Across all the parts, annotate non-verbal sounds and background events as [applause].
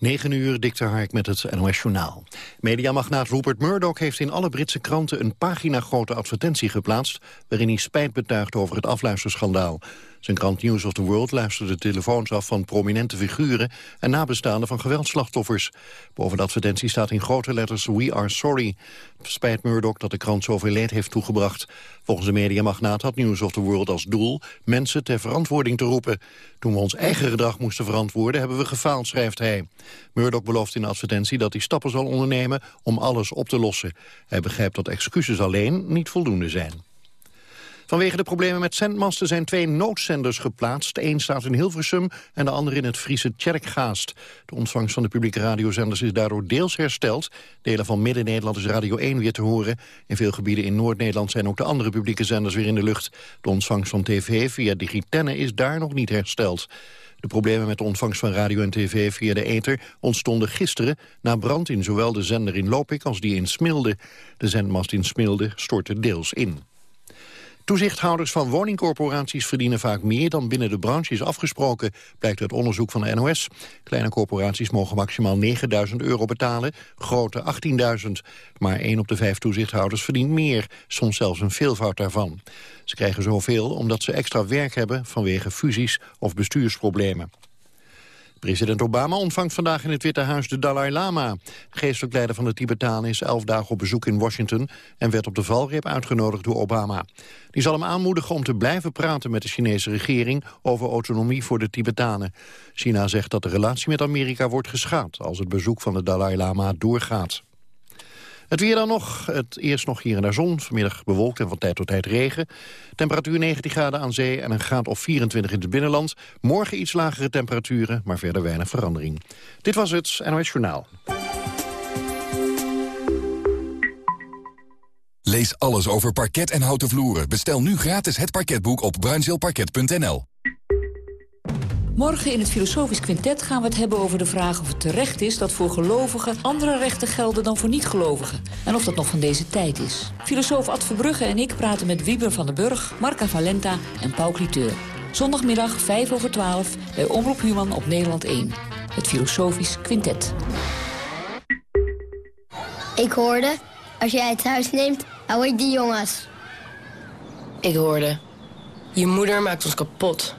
9 uur, dikte Hark met het NOS Journaal. Mediamagnaat Rupert Murdoch heeft in alle Britse kranten... een pagina-grote advertentie geplaatst... waarin hij spijt betuigt over het afluisterschandaal. Zijn krant News of the World luisterde telefoons af van prominente figuren en nabestaanden van geweldslachtoffers. Boven de advertentie staat in grote letters We are sorry. Spijt Murdoch dat de krant zoveel leed heeft toegebracht. Volgens de mediamagnaat had News of the World als doel mensen ter verantwoording te roepen. Toen we ons eigen gedrag moesten verantwoorden hebben we gefaald, schrijft hij. Murdoch belooft in de advertentie dat hij stappen zal ondernemen om alles op te lossen. Hij begrijpt dat excuses alleen niet voldoende zijn. Vanwege de problemen met zendmasten zijn twee noodzenders geplaatst. Eén staat in Hilversum en de andere in het Friese Tjerkgaast. De ontvangst van de publieke radiozenders is daardoor deels hersteld. Delen van Midden-Nederland is Radio 1 weer te horen. In veel gebieden in Noord-Nederland zijn ook de andere publieke zenders weer in de lucht. De ontvangst van tv via Digitenne is daar nog niet hersteld. De problemen met de ontvangst van radio en tv via de ether ontstonden gisteren na brand in zowel de zender in Lopik als die in Smilde. De zendmast in Smilde stortte deels in. Toezichthouders van woningcorporaties verdienen vaak meer dan binnen de branche is afgesproken, blijkt uit onderzoek van de NOS. Kleine corporaties mogen maximaal 9.000 euro betalen, grote 18.000. Maar 1 op de 5 toezichthouders verdient meer, soms zelfs een veelvoud daarvan. Ze krijgen zoveel omdat ze extra werk hebben vanwege fusies of bestuursproblemen. President Obama ontvangt vandaag in het Witte Huis de Dalai Lama. Geestelijk leider van de Tibetanen is elf dagen op bezoek in Washington... en werd op de valreep uitgenodigd door Obama. Die zal hem aanmoedigen om te blijven praten met de Chinese regering... over autonomie voor de Tibetanen. China zegt dat de relatie met Amerika wordt geschaad... als het bezoek van de Dalai Lama doorgaat. Het weer dan nog. Het eerst nog hier en daar zon. Vanmiddag bewolkt en van tijd tot tijd regen. Temperatuur 19 graden aan zee en een graad of 24 in het binnenland. Morgen iets lagere temperaturen, maar verder weinig verandering. Dit was het NOS Journaal. Lees alles over parket en houten vloeren. Bestel nu gratis het parketboek op bruinzeelparket.nl. Morgen in het Filosofisch Quintet gaan we het hebben over de vraag of het terecht is... dat voor gelovigen andere rechten gelden dan voor niet-gelovigen. En of dat nog van deze tijd is. Filosoof Ad Verbrugge en ik praten met Wieber van den Burg, Marca Valenta en Paul Cliteur. Zondagmiddag 5 over 12 bij Omroep Human op Nederland 1. Het Filosofisch Quintet. Ik hoorde, als jij het huis neemt, hou ik die jongens. Ik hoorde, je moeder maakt ons kapot...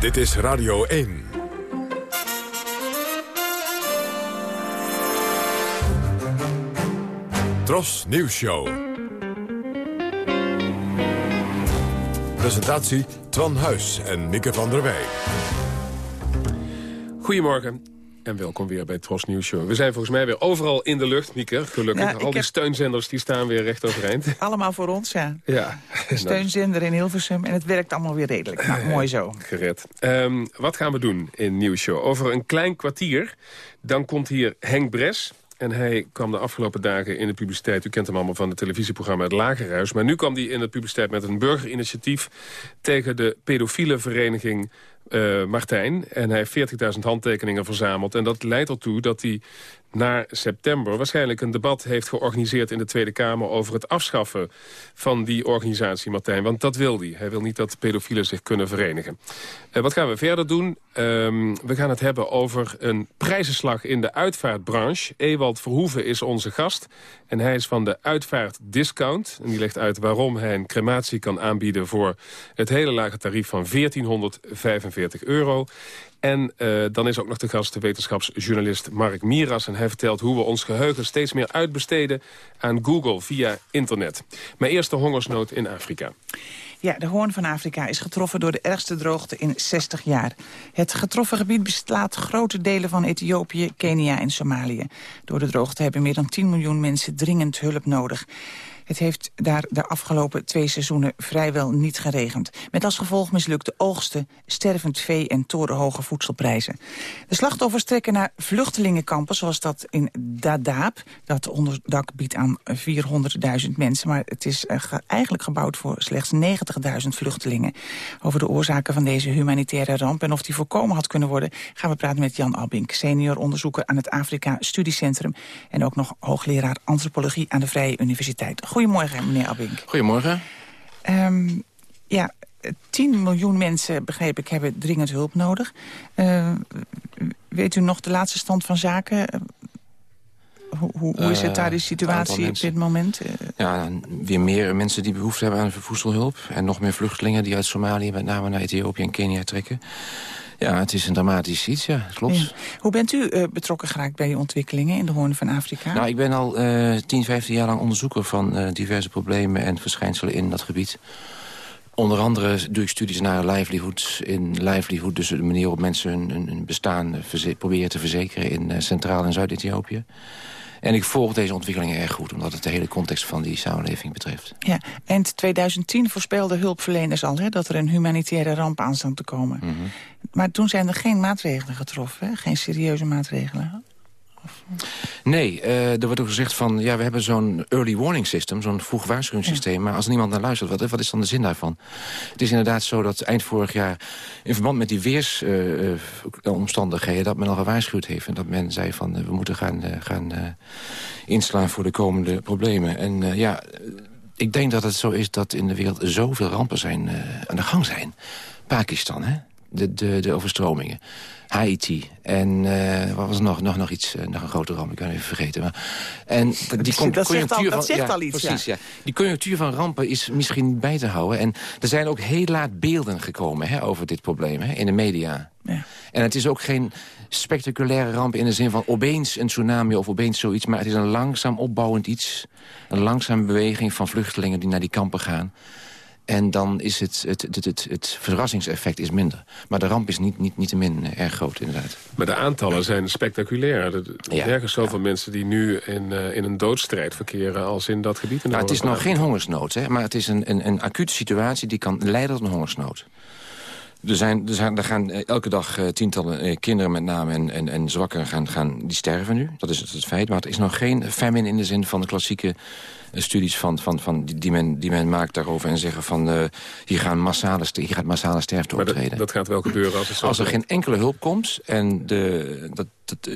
Dit is Radio 1. Tros Nieuws Show. Presentatie Twan Huis en Mieke van der Wij. Goedemorgen. En welkom weer bij Tros Nieuws Show. We zijn volgens mij weer overal in de lucht, Mieke. Gelukkig. Al die steunzenders die staan weer recht overeind. [laughs] Allemaal voor ons, ja. Ja. De steunzender in Hilversum. En het werkt allemaal weer redelijk. Nou, mooi zo. [laughs] Gered. Um, wat gaan we doen in Nieuws Show? Over een klein kwartier, dan komt hier Henk Bres. En hij kwam de afgelopen dagen in de publiciteit... u kent hem allemaal van het televisieprogramma Het Lagerhuis... maar nu kwam hij in de publiciteit met een burgerinitiatief... tegen de pedofiele vereniging uh, Martijn. En hij heeft 40.000 handtekeningen verzameld. En dat leidt ertoe dat hij naar september waarschijnlijk een debat heeft georganiseerd in de Tweede Kamer over het afschaffen van die organisatie, Martijn. Want dat wil hij. Hij wil niet dat pedofielen zich kunnen verenigen. Uh, wat gaan we verder doen? Um, we gaan het hebben over een prijzenslag in de uitvaartbranche. Ewald Verhoeven is onze gast. En hij is van de Uitvaart Discount. En die legt uit waarom hij een crematie kan aanbieden voor het hele lage tarief van 1445 euro. En uh, dan is ook nog de gast de wetenschapsjournalist Mark Miras. En hij vertelt hoe we ons geheugen steeds meer uitbesteden aan Google via internet. Maar eerst de hongersnood in Afrika. Ja, de hoorn van Afrika is getroffen door de ergste droogte in 60 jaar. Het getroffen gebied beslaat grote delen van Ethiopië, Kenia en Somalië. Door de droogte hebben meer dan 10 miljoen mensen dringend hulp nodig. Het heeft daar de afgelopen twee seizoenen vrijwel niet geregend. Met als gevolg mislukte oogsten, stervend vee en torenhoge voedselprijzen. De slachtoffers trekken naar vluchtelingenkampen zoals dat in Dadaab. Dat onderdak biedt aan 400.000 mensen, maar het is eh, eigenlijk gebouwd voor slechts 90.000 vluchtelingen. Over de oorzaken van deze humanitaire ramp en of die voorkomen had kunnen worden... gaan we praten met Jan Albink, senior onderzoeker aan het Afrika Studiecentrum... en ook nog hoogleraar antropologie aan de Vrije Universiteit. Goedemorgen, meneer Albink. Goedemorgen. Um, ja, 10 miljoen mensen, begreep ik, hebben dringend hulp nodig. Uh, weet u nog de laatste stand van zaken? Hoe, hoe, is het daar, de eh, situatie op dit moment? Ja, weer meer mensen die behoefte hebben aan voedselhulp. En nog meer vluchtelingen die uit Somalië, met name naar Ethiopië en Kenia trekken. Ja, het is een dramatisch iets, ja, klopt. Hoe bent u uh, betrokken geraakt bij die ontwikkelingen in de Hoorn van Afrika? Nou, ik ben al uh, 10, 15 jaar lang onderzoeker van uh, diverse problemen en verschijnselen in dat gebied. Onder andere doe ik studies naar livelihoods. In livelihood, dus de manier waarop mensen hun, hun bestaan proberen te verzekeren in uh, Centraal- en Zuid-Ethiopië. En ik volg deze ontwikkelingen erg goed, omdat het de hele context van die samenleving betreft. Ja, eind 2010 voorspelden hulpverleners al hè, dat er een humanitaire ramp aan stond te komen. Mm -hmm. Maar toen zijn er geen maatregelen getroffen, hè? geen serieuze maatregelen. Nee, uh, er wordt ook gezegd van... ja, we hebben zo'n early warning system, zo'n vroeg waarschuwingssysteem... Ja. maar als niemand naar luistert, wat, wat, is dan de zin daarvan? Het is inderdaad zo dat eind vorig jaar... in verband met die weersomstandigheden... Dat men al gewaarschuwd heeft en dat men zei van... Uh, we moeten gaan, gaan inslaan voor de komende problemen. En ja, ik denk dat het zo is dat in de wereld zoveel rampen zijn, aan de gang zijn. Pakistan, hè? De, de, de overstromingen. Haiti. En uh, wat was er nog? Nog, nog iets, uh, nog een grote ramp, ik kan even vergeten. Maar, en die dat, dat zegt, al, dat zegt ja, al iets, precies, ja. Die conjunctuur van rampen is misschien bij te houden. En er zijn ook heel laat beelden gekomen hè, over dit probleem hè, in de media. Ja. En het is ook geen spectaculaire ramp in de zin van opeens een tsunami of opeens zoiets. Maar het is een langzaam opbouwend iets. Een langzame beweging van vluchtelingen die naar die kampen gaan. En dan is het, het, het, het, het verrassingseffect is minder. Maar de ramp is niet, niet, niet te min eh, erg groot, inderdaad. Maar de aantallen zijn spectaculair. Er ja. nergens zoveel ja. mensen die nu in, uh, in een doodstrijd verkeren... als in dat gebied. Nou, het is nog geen hongersnood, hè, maar het is een, een, een acute situatie... die kan leiden tot een hongersnood. Er, zijn, er, zijn, er gaan eh, elke dag uh, tientallen uh, kinderen met name en, en, en zwakkeren gaan, gaan, die sterven nu. Dat is het, het, feit. Maar het is nog geen famine in de zin van de klassieke studies van, van, van die, die, men, die men maakt daarover... en zeggen van uh, hier, gaan massale, hier gaat massale sterfte maar optreden. Dat, dat gaat wel gebeuren als het zo Als er geen enkele hulp komt en de, dat,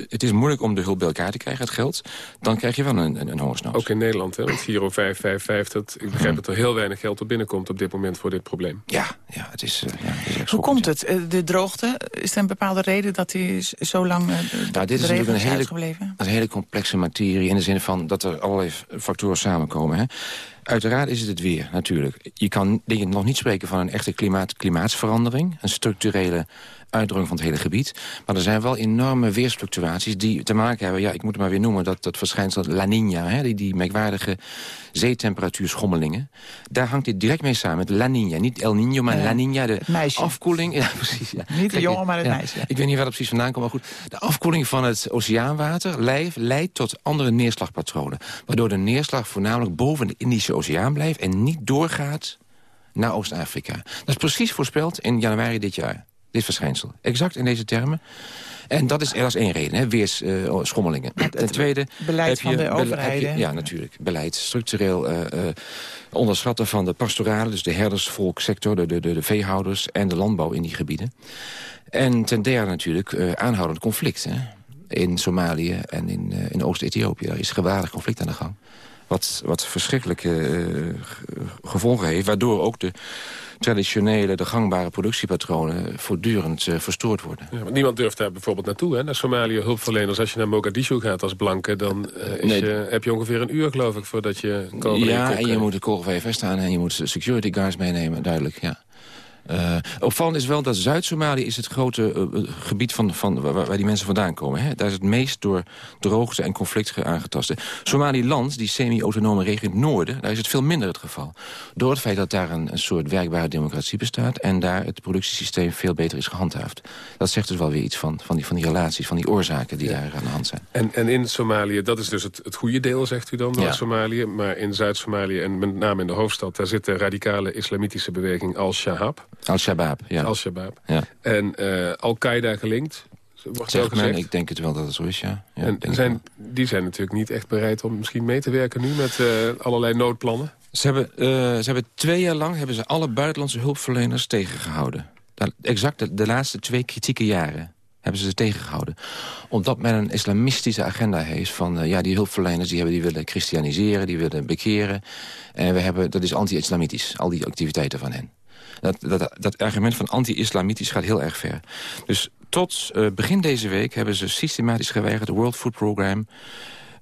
het is moeilijk om de hulp bij elkaar te krijgen, het geld... dan krijg je wel een, een, een hongersnood. Ook in Nederland, hè? Want Giro 555, dat, ik begrijp dat er heel weinig geld op binnenkomt... op dit moment voor dit probleem. Ja, ja het is... Uh, ja, het is Hoe komt het? De droogte, is er een bepaalde reden dat die zo lang uh, nou, dit is natuurlijk een hele, een hele complexe materie... in de zin van dat er allerlei factoren samenkomen. Hè? Uiteraard is het het weer, natuurlijk. Je kan denk ik, nog niet spreken van een echte klimaat, klimaatsverandering. Een structurele uitdroging van het hele gebied. Maar er zijn wel enorme weersfluctuaties die te maken hebben... ja, ik moet het maar weer noemen, dat, dat verschijnsel La Nina... Hè, die, die merkwaardige zeetemperatuurschommelingen. Daar hangt dit direct mee samen met La Nina. Niet El Niño, maar La Nina, de afkoeling. Ja, precies. Ja. Niet de jongen, maar het ja, meisje. Ik weet niet waar dat precies vandaan komt, maar goed. De afkoeling van het oceaanwater leidt, leidt tot andere neerslagpatronen. Waardoor de neerslag voornamelijk boven de Indische Oceaan blijft... en niet doorgaat naar Oost-Afrika. Dat is precies voorspeld in januari dit jaar dit verschijnsel. Exact in deze termen. En dat is, er is één reden, hè, weersschommelingen. Uh, Ten tweede... Beleid van de overheid. Ja, natuurlijk. Beleid. Structureel uh, uh, onderschatten van de pastorale... dus de herdersvolksector, de, de, de, de, veehouders en de landbouw in die gebieden. En ten derde natuurlijk aanhoudend conflict. Hè, in Somalië en in, in Oost-Ethiopië. Er is gewaardig conflict aan de gang. Wat, wat verschrikkelijke uh, gevolgen heeft. Waardoor ook de traditionele, de gangbare productiepatronen voortdurend uh, verstoord worden. Ja, niemand durft daar bijvoorbeeld naartoe, hè? naar Somalië hulpverleners. Als je naar Mogadishu gaat als blanke, dan uh, is nee. je, heb je ongeveer een uur, geloof ik, voordat je Ja, en je moet de kogelvrije vest aan en je moet security guards meenemen, duidelijk, ja. Uh, opvallend is wel dat Zuid-Somalië is het grote uh, gebied van, van, waar, waar, die mensen vandaan komen. Hè? Daar is het meest door droogte en conflict aangetaste. Somaliland, die semi-autonome regio in het noorden... daar is het veel minder het geval. Door het feit dat daar een, een soort werkbare democratie bestaat... en daar het productiesysteem veel beter is gehandhaafd. Dat zegt dus wel weer iets van, van, die, van die relaties, van die oorzaken die daar aan de hand zijn. En, en in Somalië, dat is dus het, het goede deel, zegt u dan, Noord-Somalië. Maar in Zuid-Somalië en met name in de hoofdstad... daar zit de radicale islamitische beweging Al-Shabaab. Al-Shabaab, ja. Al-Shabaab. Ja. En uh, Al-Qaeda gelinkt. Wordt Zeg men, ik denk het wel dat het zo is, ja. ja en zijn, die zijn natuurlijk niet echt bereid om misschien mee te werken nu... met uh, allerlei noodplannen. Ze hebben, uh, ze hebben twee jaar lang hebben ze alle buitenlandse hulpverleners tegengehouden. Exact de, de laatste twee kritieke jaren hebben ze ze tegengehouden. Omdat men een islamistische agenda heeft van... Uh, ja, die hulpverleners die, hebben, die willen christianiseren, die willen bekeren. En we hebben, dat is anti-islamitisch, al die activiteiten van hen. Dat, dat, dat argument van anti-islamitisch gaat heel erg ver. Dus tot uh, begin deze week hebben ze systematisch geweigerd... de World Food Program,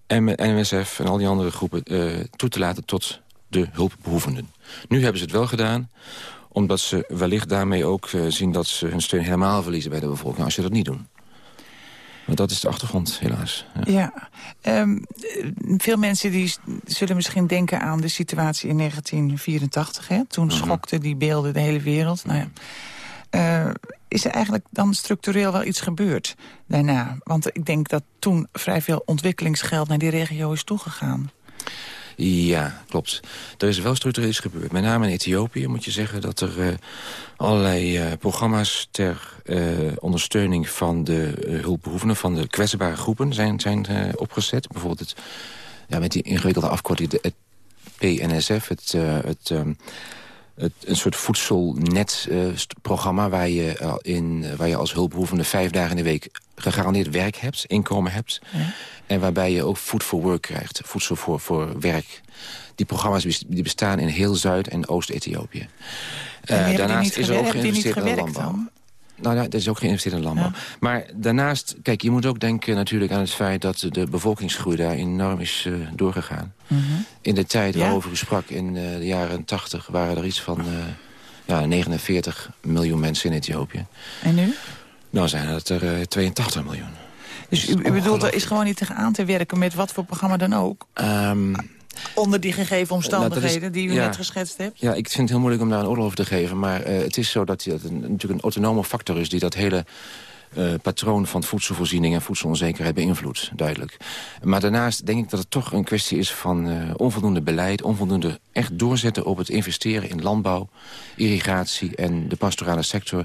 NMSF en al die andere groepen... Uh, toe te laten tot de hulpbehoevenden. Nu hebben ze het wel gedaan omdat ze wellicht daarmee ook uh, zien dat ze hun steun helemaal verliezen bij de bevolking... als ze dat niet doen. Maar dat is de achtergrond, helaas. Ja, ja um, veel mensen die zullen misschien denken aan de situatie in 1984. Hè? Toen mm schokten die beelden de hele wereld. Nou ja. Uh, is er eigenlijk dan structureel wel iets gebeurd daarna? Want ik denk dat toen vrij veel ontwikkelingsgeld naar die regio is toegegaan. Ja, klopt. Er is wel structureel iets gebeurd. Met name in Ethiopië moet je zeggen dat er uh, allerlei uh, programma's... ter uh, ondersteuning van de hulpbehoevenden, van de kwetsbare groepen zijn, zijn opgezet. Bijvoorbeeld het, ja, met die ingewikkelde afkorting, het PNSF, het... het um, het, een soort voedselnetprogramma uh, waar, je, uh, in, waar je als hulpbehoevende vijf dagen in de week gegarandeerd werk hebt, inkomen hebt. Ja. En waarbij je ook food for work krijgt, voedsel voor, voor werk. Die programma's die bestaan in heel Zuid- en Oost-Ethiopië. Uh, daarnaast is er ook geïnvesteerd in landbouw. Dan? Nou ja, er is ook geïnvesteerd in landbouw. Ja. Maar daarnaast, kijk, je moet ook denken natuurlijk aan het feit... dat de bevolkingsgroei daar enorm is uh, doorgegaan. Mm -hmm. In de tijd waarover u sprak, in uh, de jaren 80... waren er iets van uh, ja, 49 miljoen mensen in Ethiopië. En nu? Nou zijn het er 82 miljoen. Dus u, u bedoelt, er is gewoon niet tegenaan te werken met wat voor programma dan ook? Um, Onder die gegeven omstandigheden nou, is, die u net geschetst hebt? Ja, ik vind het heel moeilijk om daar een oorlog over te geven. Maar uh, het is zo dat het een, natuurlijk een autonome factor is... die dat hele uh, patroon van voedselvoorziening en voedselonzekerheid beïnvloedt, duidelijk. Maar daarnaast denk ik dat het toch een kwestie is van uh, onvoldoende beleid... onvoldoende echt doorzetten op het investeren in landbouw, irrigatie en de pastorale sector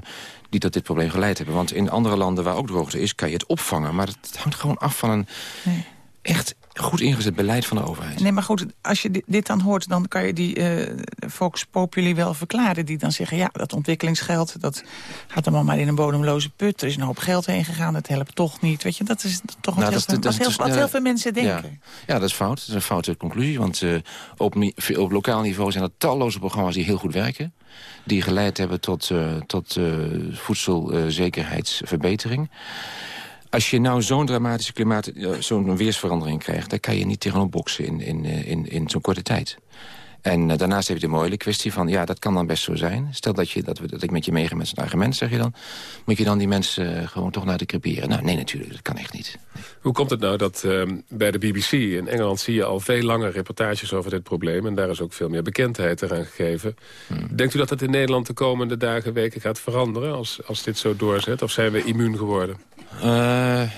die tot dit probleem geleid hebben. Want in andere landen waar ook droogte is, kan je het opvangen. Maar het hangt gewoon af van een nee. echt goed ingezet beleid van de overheid. Nee, maar goed, als je dit dan hoort... dan kan je die uh, Vox Populi wel verklaren... die dan zeggen, ja, dat ontwikkelingsgeld... dat gaat allemaal maar in een bodemloze put. Er is een hoop geld heen gegaan, het helpt toch niet. Weet je, dat is toch wat, nou, heel, dat, veel, wat heel veel mensen denken. Ja, ja, dat is fout. Dat is een foute conclusie. Want uh, op, op lokaal niveau zijn er talloze programma's die heel goed werken die geleid hebben tot, uh, tot uh, voedselzekerheidsverbetering. Als je nou zo'n dramatische klimaat, zo'n weersverandering krijgt... dan kan je niet tegenop boksen in, in, in, in zo'n korte tijd. En uh, daarnaast heb je de mooie kwestie van... ja, dat kan dan best zo zijn. Stel dat, je, dat, we, dat ik met je meega met zo'n argument, zeg je dan... moet je dan die mensen uh, gewoon toch naar de creperen? Nou, nee, natuurlijk, dat kan echt niet. Hoe komt het nou dat uh, bij de BBC in Engeland... zie je al veel langer reportages over dit probleem... en daar is ook veel meer bekendheid eraan gegeven. Hmm. Denkt u dat het in Nederland de komende dagen, weken gaat veranderen... als, als dit zo doorzet, of zijn we immuun geworden?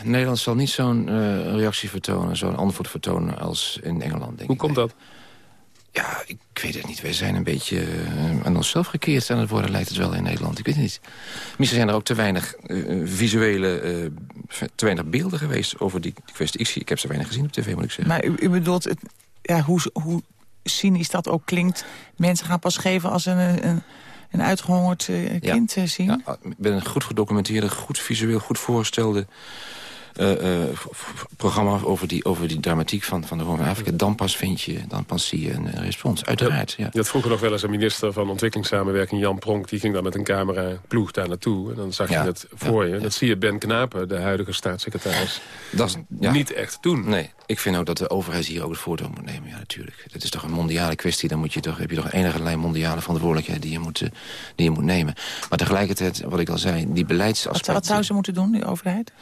Nederland zal niet zo'n reactie vertonen, zo'n antwoord vertonen als in Engeland, denk Hoe komt dat? Ja, ik weet het niet. Wij zijn een beetje uh, aan onszelf gekeerd aan het worden, lijkt het wel in Nederland. Ik weet het niet. Misschien zijn er ook te weinig uh, visuele, uh, te weinig beelden geweest over die, die kwestie. Ik, zie, ik heb ze weinig gezien op tv, moet ik zeggen. Maar u, u bedoelt, het, ja, hoe, hoe cynisch dat ook klinkt... mensen gaan pas geven als een, een, een uitgehongerd kind ja. zien? Ja, ik ben een goed gedocumenteerde, goed visueel, goed voorgestelde programma over die, over die dramatiek van, van de Hoorn Afrika... dan pas vind je, dan pas zie je een respons, uiteraard. Ja. Dat vroeger nog wel eens een minister van ontwikkelingssamenwerking... Jan Pronk, die ging dan met een camera ploeg daar naartoe. En dan zag je het voor je. Dat zie je Ben Knapen, de huidige staatssecretaris, dat is, niet echt doen. Nee, Ik vind ook dat de overheid hier ook het voortouw moet nemen. Ja, natuurlijk. Het is toch een mondiale kwestie. Dan moet je toch, heb je toch enige mondiale verantwoordelijkheid die je, moet, eh, die je moet nemen. Maar tegelijkertijd, wat ik al zei, die beleidsaspecten... Wat, wat zou ze moeten doen, die overheid?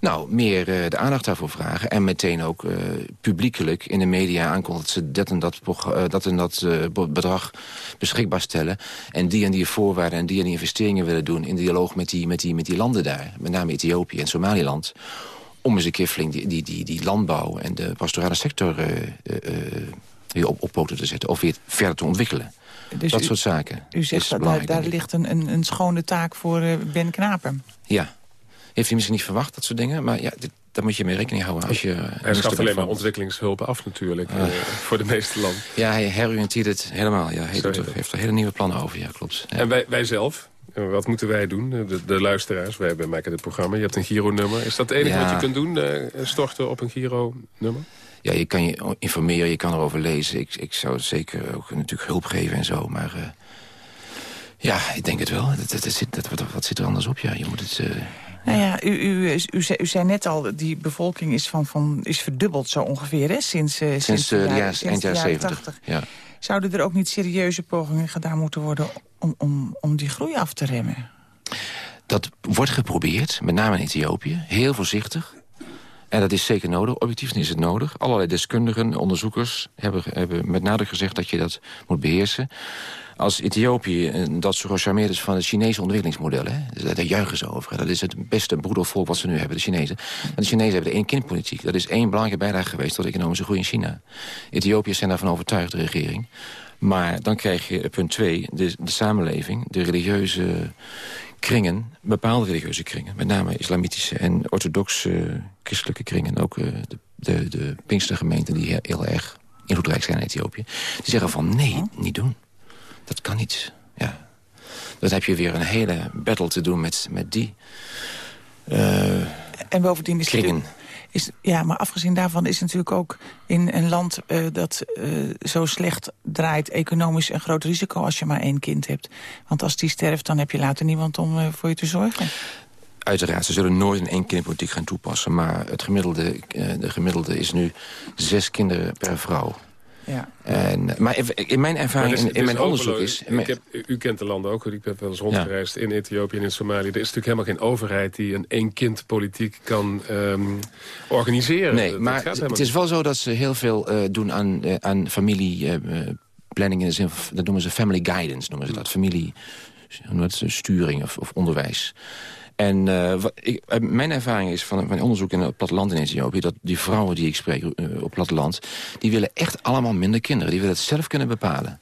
Nou, meer uh, de aandacht daarvoor vragen. En meteen ook uh, publiekelijk in de media aankondigen... dat ze dat en dat, dat, en dat bedrag beschikbaar stellen. En die en die voorwaarden en die en die investeringen willen doen... in dialoog met die, met die, met die landen daar. Met name Ethiopië en Somaliland om eens een keer flink die, die, die, die landbouw en de pastorale sector uh, uh, weer op, op poten te zetten. Of weer verder te ontwikkelen. Dus dat soort zaken. U zegt dat daar, daar ligt een, een, een, schone taak voor uh, Ben Knapen. Ja. Heeft u misschien niet verwacht, dat soort dingen. Maar ja, dit, daar moet je mee rekening houden. Als je hij schaft alleen maar ontwikkelingshulp af natuurlijk. Uh, [laughs] voor de meeste landen. Ja, hij heroriënteert het helemaal. Ja, hij doet, heeft er hele nieuwe plannen over. Ja, klopt. Ja. En wij, wij zelf, wat moeten wij doen, de, de luisteraars? Wij maken dit programma. Je hebt een Giro-nummer. Is dat het enige wat je kunt doen, uh, storten op een Giro-nummer? Ja, je kan je informeren, je kan erover lezen. Ik, ik zou zeker ook natuurlijk hulp geven en zo. Maar uh, ja, ik denk het wel. Dat, dat, dat zit, dat, wat, wat, zit er anders op? Ja, je moet het... Uh, nou ja, u, u, u, u, zei, u, zei, net al, die bevolking is, van, van, is verdubbeld zo ongeveer, hè? Sinds, uh, sinds, sinds, de, ja, sinds eind jaren 70. Ja. Zouden er ook niet serieuze pogingen gedaan moeten worden... om, om, om die groei af te remmen? Dat wordt geprobeerd, met name in Ethiopië. Heel voorzichtig. En dat is zeker nodig. Objectief is het nodig. Allerlei deskundigen, onderzoekers hebben, hebben met nadruk gezegd dat je dat moet beheersen. Als Ethiopië dat zo gecharmeerd is van het Chinese ontwikkelingsmodel... Hè, daar juichen ze over. Dat is het beste broedervolk wat ze nu hebben, de Chinezen. En de Chinezen hebben de één-kindpolitiek. Dat is één belangrijke bijdrage geweest tot de economische groei in China. Ethiopiërs zijn daarvan overtuigd, de regering. Maar dan krijg je, punt twee, de, de samenleving, de religieuze kringen, bepaalde religieuze kringen... met name islamitische en orthodoxe christelijke kringen... ook de, de, de Pinkstergemeenten die heel, heel, erg invloedrijk zijn in Ethiopië... die zeggen van nee, niet doen. Dat kan niet. Ja. Dan heb je weer een hele battle te doen met, met die uh, En bovendien is kringen. Is, ja, maar afgezien daarvan is natuurlijk ook in een land uh, dat uh, zo slecht draait... economisch een groot risico als je maar één kind hebt. Want als die sterft, dan heb je later niemand om uh, voor je te zorgen. Uiteraard, ze zullen nooit een één kinderpolitiek gaan toepassen. Maar het gemiddelde, de gemiddelde is nu zes kinderen per vrouw. Ja. En, maar in mijn ervaring, is, in, mijn onderzoek is... Ik heb, u kent de landen ook, ik heb wel eens rondgereisd ja. in Ethiopië en in Somalië. Er is natuurlijk helemaal geen overheid die een één-kind-politiek kan um, organiseren. Nee, dat maar het is wel zo dat ze heel veel uh, doen aan, uh, aan familieplanning. in de zin dat noemen ze family guidance, noemen ze dat. Familie, sturing of, of onderwijs. En uh, ik, mijn ervaring is van mijn onderzoek in het platteland in Ethiopië... dat die vrouwen die ik spreek uh, op platteland... die willen echt allemaal minder kinderen. Die willen het zelf kunnen bepalen.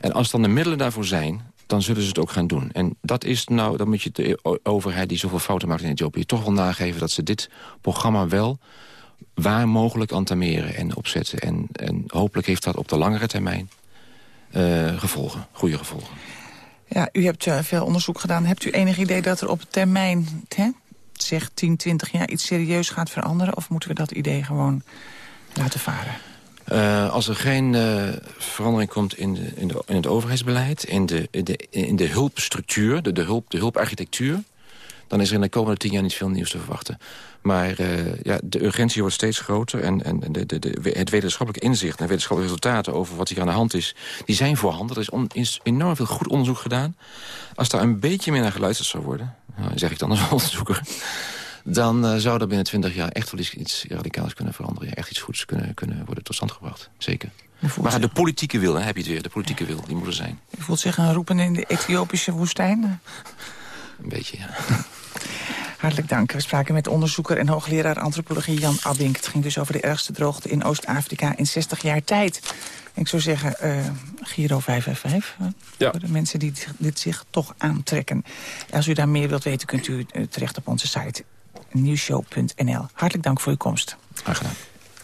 En als dan de middelen daarvoor zijn, dan zullen ze het ook gaan doen. En dat is nou, dan moet je de overheid die zoveel fouten maakt in Ethiopië... toch wel nageven dat ze dit programma wel waar mogelijk antameren en opzetten. En, en hopelijk heeft dat op de langere termijn gevolgen, goede gevolgen. Ja, u hebt uh, veel onderzoek gedaan. Hebt u enig idee dat er op termijn, hè, zeg 10, 20 jaar, iets serieus gaat veranderen? Of moeten we dat idee gewoon laten varen? Uh, als er geen uh, verandering komt in, de, in, de, in, het overheidsbeleid... in de, in de, in de hulpstructuur, de, de, hulp, de hulparchitectuur... dan is er in de komende tien jaar niet veel nieuws te verwachten. Maar uh, ja, de urgentie wordt steeds groter... en, en de, de, de, het wetenschappelijk inzicht en wetenschappelijke resultaten... over wat hier aan de hand is, die zijn voorhanden. Er is, on, is enorm veel goed onderzoek gedaan. Als daar een beetje meer naar geluisterd zou worden... Nou, zeg ik dan als [laughs] onderzoeker... dan uh, zou er binnen twintig jaar echt wel iets, iets radicaals kunnen veranderen. Ja, echt iets goeds kunnen, kunnen worden tot stand gebracht. Zeker. Maar de politieke wil, hè, heb je het weer. De politieke wil, die moet er zijn. Je voelt zich een roepen in de Ethiopische woestijn? Een beetje, ja. [laughs] Hartelijk dank. We spraken met onderzoeker en hoogleraar antropologie Jan Abink. Het ging dus over de ergste droogte in Oost-Afrika in 60 jaar tijd. Ik zou zeggen, uh, Giro 555. Uh, ja. Voor de mensen die dit zich toch aantrekken. Als u daar meer wilt weten, kunt u uh, terecht op onze site nieuwshow.nl. Hartelijk dank voor uw komst. Graag gedaan.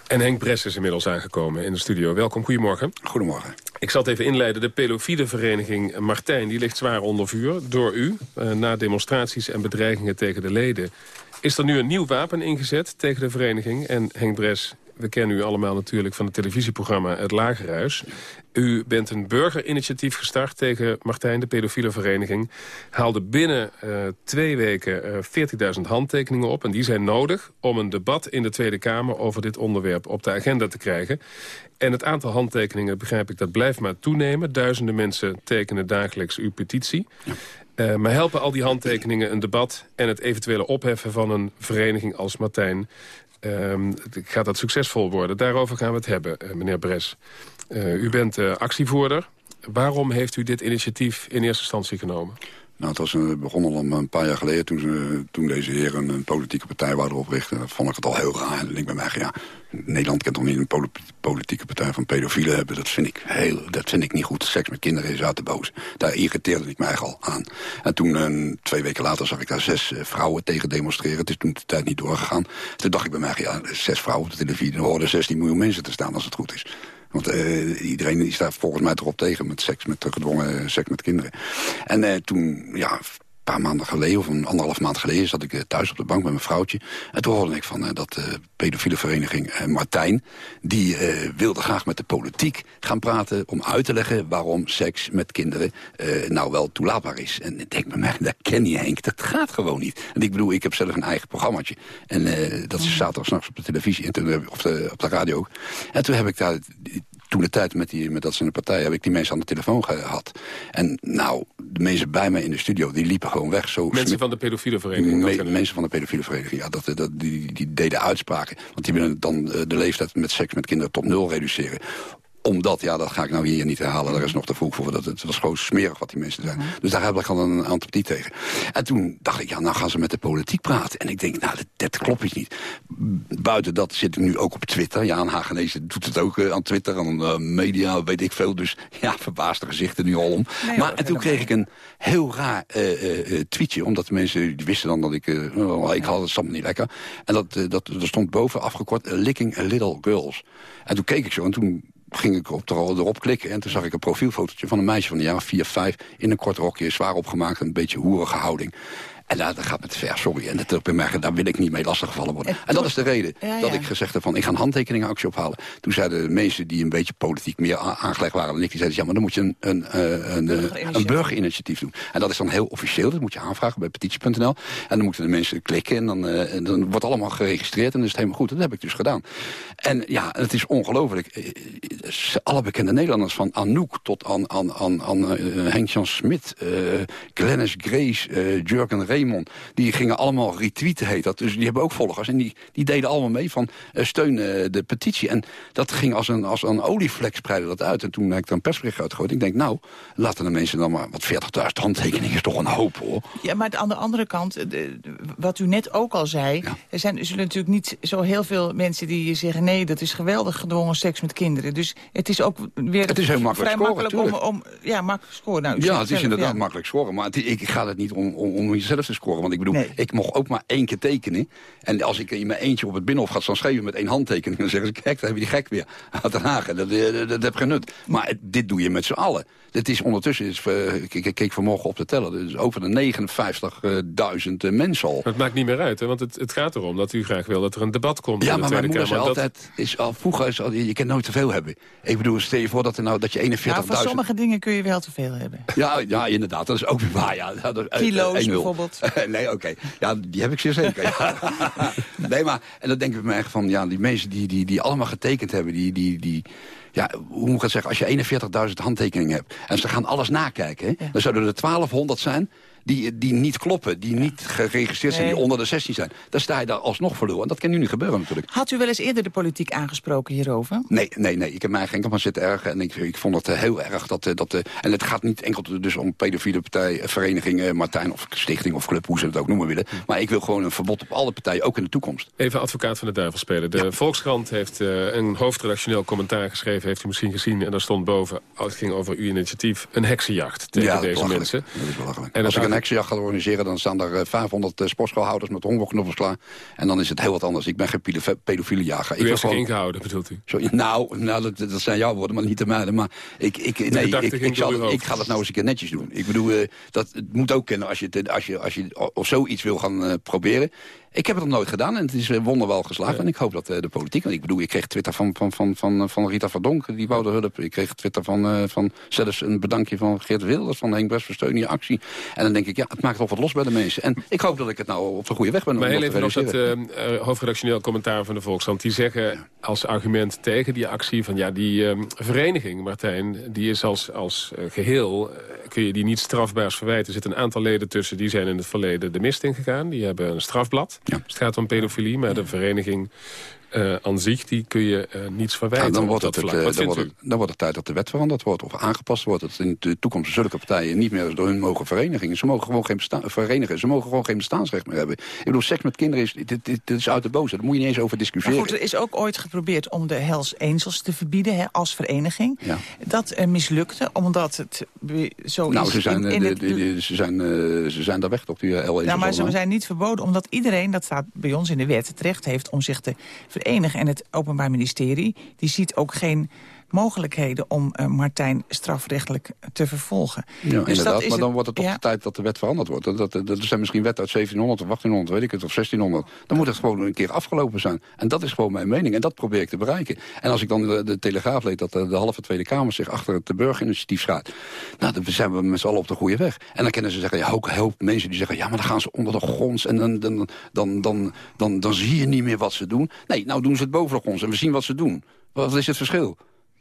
En Henk Bress is inmiddels aangekomen in de studio. Welkom, goedemorgen. Goedemorgen. Ik zal het even inleiden. De pelofide vereniging Martijn die ligt zwaar onder vuur door u. Uh, na demonstraties en bedreigingen tegen de leden... is er nu een nieuw wapen ingezet tegen de vereniging. En Henk Bres, we kennen u allemaal natuurlijk van het televisieprogramma Het Lagerhuis. U bent een burgerinitiatief gestart tegen Martijn, de pedofiele vereniging. Haalde binnen uh, twee weken uh, 40.000 handtekeningen op. En die zijn nodig om een debat in de Tweede Kamer over dit onderwerp op de agenda te krijgen. En het aantal handtekeningen, begrijp ik, dat blijft maar toenemen. Duizenden mensen tekenen dagelijks uw petitie. Ja. Uh, maar helpen al die handtekeningen een debat... en het eventuele opheffen van een vereniging als Martijn... Uh, gaat dat succesvol worden? Daarover gaan we het hebben, uh, meneer Bres. Uh, u bent actievoerder. Waarom heeft u dit initiatief in eerste instantie genomen? Nou, het was een, begon al een paar jaar geleden toen, toen deze heren een, politieke partij wouden oprichten. Dat vond ik het al heel raar. En ik bij mij, ja, Nederland kent toch niet een politieke partij van pedofielen hebben. Dat vind ik heel, dat vind ik niet goed. Seks met kinderen is uit de boos. Daar irriteerde ik mij al aan. En toen, een, twee weken later, zag ik daar zes uh, vrouwen tegen demonstreren. Het is toen de tijd niet doorgegaan. Toen dacht ik bij mij, ja, zes vrouwen op de televisie. Er horen 16 miljoen mensen te staan als het goed is. Want uh, iedereen die staat volgens mij erop tegen met seks, met gedwongen seks met kinderen. En uh, toen, ja, paar maanden geleden, of een anderhalf maand geleden... zat ik thuis op de bank met mijn vrouwtje. En toen hoorde ik van uh, dat de uh, pedofiele vereniging uh, Martijn... die wilde graag met de politiek gaan praten om uit te leggen... waarom seks met kinderen nou wel toelaatbaar is. En ik denk bij mij, dat ken je Henk, dat gaat gewoon niet. En ik bedoel, ik heb zelf een eigen programmaatje. En dat is zaterdag s'nachts op de televisie en toen, of de, op de radio ook. En toen heb ik daar toen de tijd met, die, met dat ze een partij heb ik die mensen aan de telefoon gehad. En nou, de mensen bij mij in de studio, die liepen gewoon weg. Zo mensen van de pedofiele vereniging? Me, mensen van de pedofiele vereniging, ja. Dat, dat, die, die deden uitspraken. Want die willen dan de leeftijd met seks met kinderen tot nul reduceren omdat, ja, dat ga ik nou hier niet herhalen. Daar is nog te vroeg voor. Dat, het was gewoon smerig wat die mensen zijn. Dus daar heb ik al een antipathie tegen. En toen dacht ik, ja, nou gaan ze met de politiek praten. En ik denk, nou, dat, klopt iets niet. Buiten dat zit ik nu ook op Twitter. Ja, een Hagenees doet het ook uh, aan Twitter. En uh, media, weet ik veel. Dus [laughs] ja, verbaasde gezichten nu al om. maar en toen kreeg ik een heel raar uh, tweetje. Omdat de mensen die wisten dan dat ik... ik had het stond niet lekker. En dat, dat, er stond boven afgekort... licking little girls. En toen keek ik zo en toen ging ik op de, erop klikken. En toen zag ik een profielfotootje van een meisje van de jaren 4, 5... in een kort rokje, zwaar opgemaakt, een beetje hoerige houding. En daar, dat gaat me te ver, sorry. En dat, merken, daar wil ik niet mee lastiggevallen worden. En, dat is de reden dat ik gezegd heb van... ik ga een handtekeningenactie ophalen. Toen zeiden de mensen die een beetje politiek meer aangelegd waren dan ik... die zeiden, ja, maar dan moet je een, een, eh, een, een, een burgerinitiatief doen. En dat is dan heel officieel. Dat moet je aanvragen bij petitie.nl. En dan moeten de mensen klikken en dan, uh, dan wordt allemaal geregistreerd. En dan is het helemaal goed. Dat heb ik dus gedaan. En ja, het is ongelooflijk. Eh, alle bekende Nederlanders, van Anouk tot aan, aan, aan, aan Henk-Jan Smit... Uh, Glennis Grace, Jurgen Die gingen allemaal retweeten, heet dat. Dus die hebben ook volgers. En die, die deden allemaal mee van uh, steun uh, de petitie. En dat ging als een, als een olievlek spreiden dat uit. En toen heb ik er een persbericht uitgegooid. Ik denk, nou, laten de mensen dan maar... wat 40.000 handtekeningen is toch een hoop, hoor. Ja, maar aan de andere kant, wat u net ook al zei... er zijn er zullen natuurlijk niet zo heel veel mensen die zeggen... nee, dat is geweldig gedwongen seks met kinderen. Dus het is ook weer... Het is heel makkelijk vrij scoren, makkelijk om, om, Ja, makkelijk scoren. Nou, ja, het is inderdaad makkelijk scoren. Maar het, ik ga het niet om, om, om jezelf te scoren. Want ik bedoel, ik mocht ook maar één keer tekenen. En als ik in mijn eentje op het binnenhof ga staan schrijven met één handtekening... dan zeggen ze, kijk, dan heb je die gek weer. [laughs] Uit Den Haag, dat, dat, dat heb genut. Maar dit doe je met z'n allen. Het is ondertussen, is, uh, ik, keek vanmorgen op de teller... dus over de 59.000 mensen al. Het maakt niet meer uit, hè? want het, het gaat erom dat u graag wil... dat er een debat komt ja, in de maar Tweede mijn Kamer. moeder altijd, is al, vroeger is al, je kan nooit te veel hebben. Ik bedoel, stel je voor dat, er nou, dat je 41.000... Nou, voor sommige dingen kun je wel te veel hebben. Ja, ja inderdaad, dat is ook weer waar. Ja. Kilo's bijvoorbeeld. [laughs] nee, oké. Ja, die heb ik zeer zeker. [laughs] nee, maar, en dan denk ik me echt van, ja, die mensen die, die, die allemaal getekend hebben, die... die, die ja, hoe moet ik het zeggen, als je 41.000 handtekeningen hebt... en ze gaan alles nakijken, hè, dan zouden er 1200 zijn die, die niet kloppen, die niet geregistreerd zijn, die onder de 16 zijn. Dan sta je daar alsnog verloren. En dat kan nu niet gebeuren natuurlijk. Had u wel eens eerder de politiek aangesproken hierover? Nee, nee, nee. Ik heb mij geen maar zitten ergen. En ik, ik vond het eh, heel erg dat... Eh, dat uh, en het gaat niet enkel dus om pedofiele partij, vereniging Martijn of stichting of club, hoe ze het ook noemen willen. Maar ik wil gewoon een verbod op alle partijen, ook in de toekomst. Even advocaat van de duivel spelen. De Volkskrant heeft een hoofdredactioneel commentaar geschreven, heeft u misschien gezien. En daar stond boven, het ging over uw initiatief, een heksenjacht tegen ja, deze mensen. Dat is belachelijk. En Als ik een heksenjacht ga organiseren dan staan er 500 uh, sportschoolhouders met hongerknoppels klaar. En dan is het heel wat anders. Ik ben geen pedofiele jager. U heeft zich ingehouden, bedoelt u? Sorry, nou, nou dat, dat, zijn jouw woorden, maar niet de mijne. Maar ik, ik, nee, ik, ik, zal, ik, ga dat nou eens een keer netjes doen. Ik bedoel, uh, dat, het moet ook kennen als je, als je, als je of zoiets wil gaan uh, proberen Ik heb het nog nooit gedaan en het is wonderwel geslaagd. En ik hoop dat de politiek... Want ik bedoel, ik kreeg Twitter van, van, van, van, van Rita Verdonk, die wou de hulp. Ik kreeg Twitter van, van zelfs een bedankje van Geert Wilders... van Henk voor steun je actie. En dan denk ik, ja, het maakt toch wat los bij de mensen. En ik hoop dat ik het nou op de goede weg ben. Maar heel even nog dat uh, hoofdredactioneel commentaar van de Volkskrant. Die zeggen als argument tegen die actie van... ja, die uh, vereniging, Martijn, die is als, als geheel... kun je die niet strafbaars verwijten. Er zitten een aantal leden tussen, die zijn in het verleden de mist ingegaan. Die hebben een strafblad. Ja. Het gaat om pedofilie, maar de vereniging aan zich, die kun je uh, niets verwijten. Ja, dan, wordt het, het, uh, dan, wordt het, dan wordt het tijd dat de wet veranderd wordt of aangepast wordt. Dat in de toekomst zulke partijen niet meer door hun mogen verenigen. Ze mogen gewoon geen verenigen. Ze mogen gewoon geen bestaansrecht meer hebben. Ik bedoel, seks met kinderen is, dit, dit, dit is uit de boze. Daar moet je niet eens over discussiëren. Maar goed, er is ook ooit geprobeerd om de Hells Angels te verbieden hè, als vereniging. Ja. Dat mislukte, omdat het zo nou, is. Ze zijn, in, in de, de, de, ze, zijn, ze zijn daar weg, toch, die Hells Angels. Nou, maar ze zijn niet verboden, omdat iedereen, dat staat bij ons in de wet, het recht heeft om zich te verenigen. En het Openbaar Ministerie die ziet ook geen mogelijkheden om uh, Martijn strafrechtelijk te vervolgen. Ja, dus inderdaad, maar dan wordt het toch ja. de tijd dat de wet veranderd wordt. Dat, dat, dat zijn misschien wetten uit 1700 of 1800, weet ik het, of 1600. Dan moet het gewoon een keer afgelopen zijn. En dat is gewoon mijn mening. En dat probeer ik te bereiken. En als ik dan de, de Telegraaf leed dat de, de, halve Tweede Kamer zich achter het burgerinitiatief schaart. Nou, dan zijn we met z'n allen op de goede weg. En dan kennen ze zeggen, ja, ook heel mensen die zeggen... ja, maar dan gaan ze onder de grond en dan, dan, dan, dan, dan, dan zie je niet meer wat ze doen. Nee, nou doen ze het boven de grond en we zien wat ze doen. Wat is het verschil?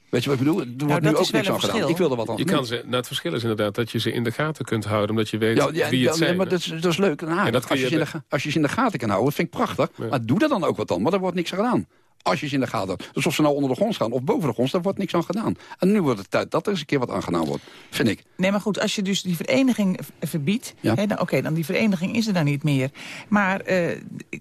Weet je wat ik bedoel? Er wordt nou, nu ook niks aan gedaan. Ik wil er wat aan je kan ze, nou, Het verschil is inderdaad dat je ze in de gaten kunt houden... omdat je weet ja, ja, wie het ja, zijn. maar dat is, dat is leuk. Nou, dat als, je, je in de, als je ze in de gaten kan houden, vind ik prachtig. Maar doe er dan ook wat aan. Maar er wordt niks aan gedaan. Als je ze in de gaten houdt. Dus of ze nou onder de grond gaan of boven de grond... daar wordt niks aan gedaan. En nu wordt het tijd dat er eens een keer wat aan gedaan wordt. Vind ik. Nee, maar goed, als je dus die vereniging verbiedt... Ja. Oké, okay, dan die vereniging is er dan niet meer. Maar uh,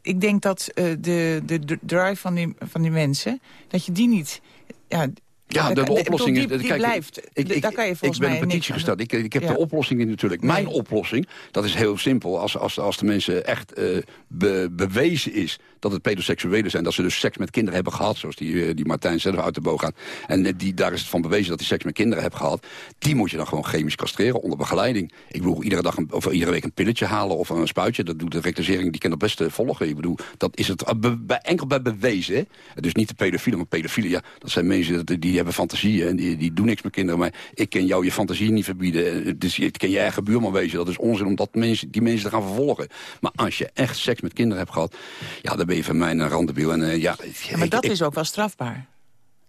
ik denk dat uh, de, de, de drive van die, van die mensen... dat je die niet... Ja, ja, de, de oplossing is... Die kijk, blijft. Ik, ik, daar kan je volgens ik ben een petitie gesteld. Ik, ik heb ja. de oplossing natuurlijk. Mijn nee. oplossing, dat is heel simpel. Als, als, als de mensen echt uh, be, bewezen is dat het pedoseksuelen zijn... dat ze dus seks met kinderen hebben gehad... zoals die, die Martijn zelf uit de boog gaat. En die, daar is het van bewezen dat hij seks met kinderen heeft gehad. Die moet je dan gewoon chemisch castreren onder begeleiding. Ik bedoel, iedere, dag een, of iedere week een pilletje halen of een spuitje. Dat doet de reclassering, die kan dat best volgen. Ik bedoel, dat is het bij, enkel bij bewezen. Hè? Dus niet de pedofielen, maar pedofielen, ja, dat zijn mensen die hebben fantasieën... en die, die doen niks met kinderen. Maar ik kan jou je fantasie niet verbieden. Dus ik kan je eigen buurman wezen. Dat is onzin om dat mensen, die mensen te gaan vervolgen. Maar als je echt seks met kinderen hebt gehad... ja, dan ben je van mij een randebiel. En, uh, ja, ja, maar ik, dat ik, is ook wel strafbaar.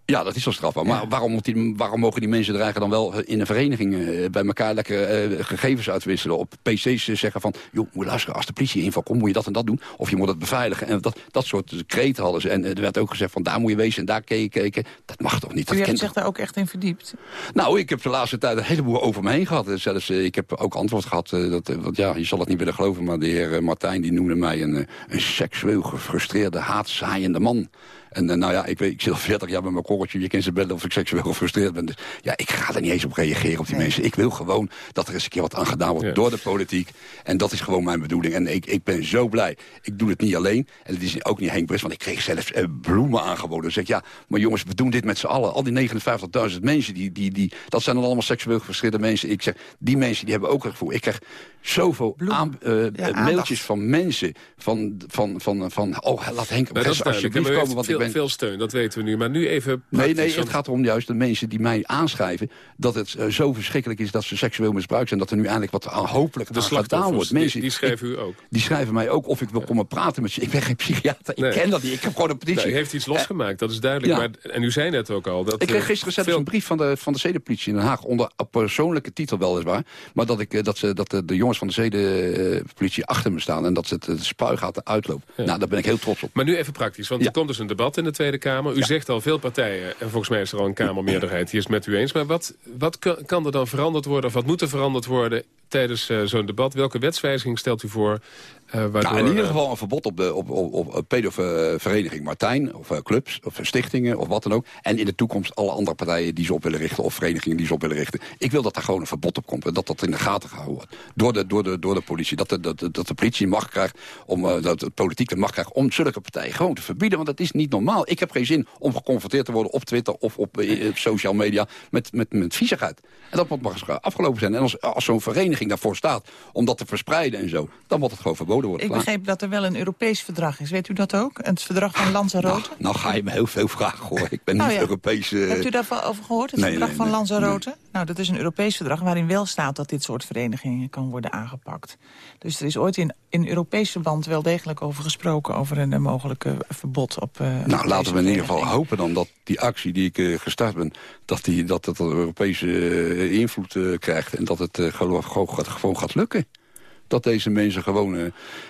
Ja, dat is wel strafbaar. Ja. Maar waarom, moet die, waarom mogen die mensen er eigenlijk dan wel in een vereniging uh, bij elkaar lekker uh, gegevens uitwisselen? Op PC's zeggen van, joh, moet luisteren, als de politie inval komt, moet je dat en dat doen. Of je moet het beveiligen. En dat, dat soort kreten hadden ze. En er werd ook gezegd van, daar moet je wezen en daar keken. Dat mag toch niet? Dat U hebt zich daar ook echt in verdiept? Nou, ik heb de laatste tijd een heleboel over me heen gehad. Zelfs, uh, ik heb ook antwoord gehad. dat, want ja, je zal het niet willen geloven, maar de heer Martijn die noemde mij een, een seksueel gefrustreerde, haatzaaiende man. En uh, nou ja, ik, weet, ik zit al 40 jaar met mijn korreltje. Je kent ze bellen of ik seksueel gefrustreerd ben. Dus ja, ik ga er niet eens op reageren op die nee. mensen. Ik wil gewoon dat er eens een keer wat aan gedaan wordt ja. door de politiek. En dat is gewoon mijn bedoeling. En ik, ik ben zo blij. Ik doe het niet alleen. En het is ook niet Henk Bres, want ik kreeg zelfs uh, bloemen aangeboden. Dus ik ja, maar jongens, we doen dit met z'n allen. Al die 59.000 mensen, die, die, die, dat zijn dan allemaal seksueel gefrustreerde mensen. Ik zeg, die mensen die hebben ook een gevoel. Ik krijg zoveel aan, uh, ja, mailtjes van mensen. Van, van, van, van oh, laat Henk Bres alsjeblieft komen. Want ik ben... veel steun, dat weten we nu. Maar nu even... Nee, nee, het gaat erom juist de mensen die mij aanschrijven... dat het uh, zo verschrikkelijk is dat ze seksueel misbruikt zijn... dat er nu eindelijk wat aan, hopelijk de aan gedaan wordt. Mensen, die, die schrijven u ook? Die schrijven mij ook of ik wil komen praten met je. Ik ben geen psychiater, ik ken dat niet. Ik heb gewoon een petitie. Nee, u heeft iets losgemaakt, dat is duidelijk. Ja. Maar, en u zei net ook al... Dat, ik kreeg gisteren zelfs veel... een brief van de, van de zedenpolitie in Den Haag... onder persoonlijke titel weliswaar. Maar dat, ik, dat, ze, dat de, jongens van de zedenpolitie achter me staan... en dat ze het, het spuigaten uitloopt. Ja. Nou, daar ben ik heel trots op. Maar nu even praktisch, want er komt dus een debat in de Tweede Kamer. U zegt al veel partijen, en volgens mij is er al een Kamermeerderheid... die is het met u eens. Maar wat, wat kan er dan veranderd worden, of wat moet er veranderd worden... tijdens uh, zo'n debat? Welke wetswijziging stelt u voor? Uh, waardoor, nou, in ieder geval een verbod op, de, op, op, op pedovereniging Martijn... of clubs, of stichtingen, of wat dan ook. En in de toekomst alle andere partijen die ze op willen richten... of verenigingen die ze op willen richten. Ik wil dat daar gewoon een verbod op komt. En dat dat in de gaten gehouden wordt. Door de, door de, door de politie. Dat de, dat, dat de politie macht krijgt... Om, uh, dat de politiek de macht krijgt om zulke partijen gewoon te verbieden. Want dat is niet normaal. Ik heb geen zin om geconfronteerd te worden op Twitter... of op, social media met, met, met viezigheid. En dat moet maar eens afgelopen zijn. En als, als zo'n vereniging vereniging daarvoor staat om dat te verspreiden en zo... dan moet het gewoon verboden worden. Ik klaar. begreep dat er wel een Europees verdrag is. Weet u dat ook? Het verdrag van Lanzarote? Nou, nou ga je me heel veel vragen hoor. Ik ben Nou niet ja. Europees... eh, Hebt u daarover gehoord, het nee, verdrag nee, van nee, Lanzarote? Nou, dat is een Europees verdrag waarin wel staat dat dit soort verenigingen kan worden aangepakt. Dus er is ooit in, in Europees verband wel degelijk over gesproken... over een mogelijke verbod op... eh, Nou, laten we in ieder geval hopen dan dat die actie die ik eh, gestart ben... dat die, dat het een Europese invloed krijgt en dat het gewoon, gaat, gewoon gaat lukken. Dat deze mensen gewoon... eh,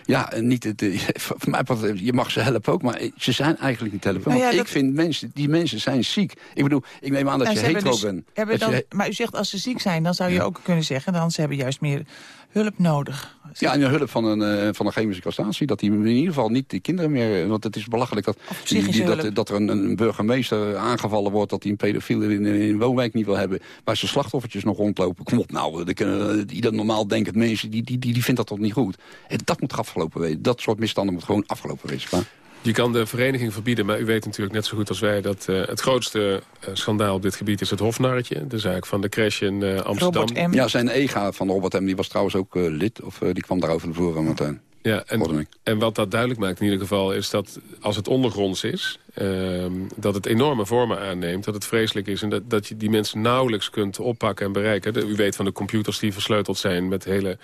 ja, en niet het, eh, [laughs] part- je mag ze helpen ook, maar ze zijn eigenlijk niet helpen. Nou Want ik vind mensen, die mensen zijn ziek. Ik bedoel, ik neem aan dat Nou, je hetero dus- bent. hebben dat dan, je- Maar u zegt als ze ziek zijn, dan zou je ook kunnen zeggen... dan ze hebben juist meer hulp nodig. Ja, en de hulp van een, eh, van een chemische castratie. Dat die in ieder geval niet die kinderen meer... Want het is belachelijk dat, die, die- dat, dat er een, een burgemeester aangevallen wordt... dat hij een pedofiel in, in een woonwijk niet wil hebben... waar zijn slachtoffertjes nog rondlopen. Kom op nou, de, kunnen- ieder normaal denkend mensen... Die, die, die, die vindt dat toch niet goed. En dat moet afgelopen wezen. Dat soort misstanden moet gewoon afgelopen wezen. Je kan de vereniging verbieden, maar u weet natuurlijk net zo goed als wij... dat eh, het grootste eh, schandaal op dit gebied is het Hofnarretje. De zaak van de crash in eh, Amsterdam. Ja, zijn EGA van Robert M. die was trouwens ook eh, lid. Of die kwam daarover de vloer, Martijn. Ja, en, en wat dat duidelijk maakt in ieder geval... is dat als het ondergronds is, ehm, dat het enorme vormen aanneemt... dat het vreselijk is en dat, dat je die mensen nauwelijks kunt oppakken en bereiken. De- u weet van de computers die versleuteld zijn met hele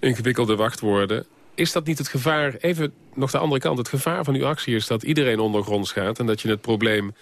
ingewikkelde wachtwoorden. Is dat niet het gevaar, even nog de andere kant... het gevaar van uw actie is dat iedereen ondergronds gaat... en dat je het probleem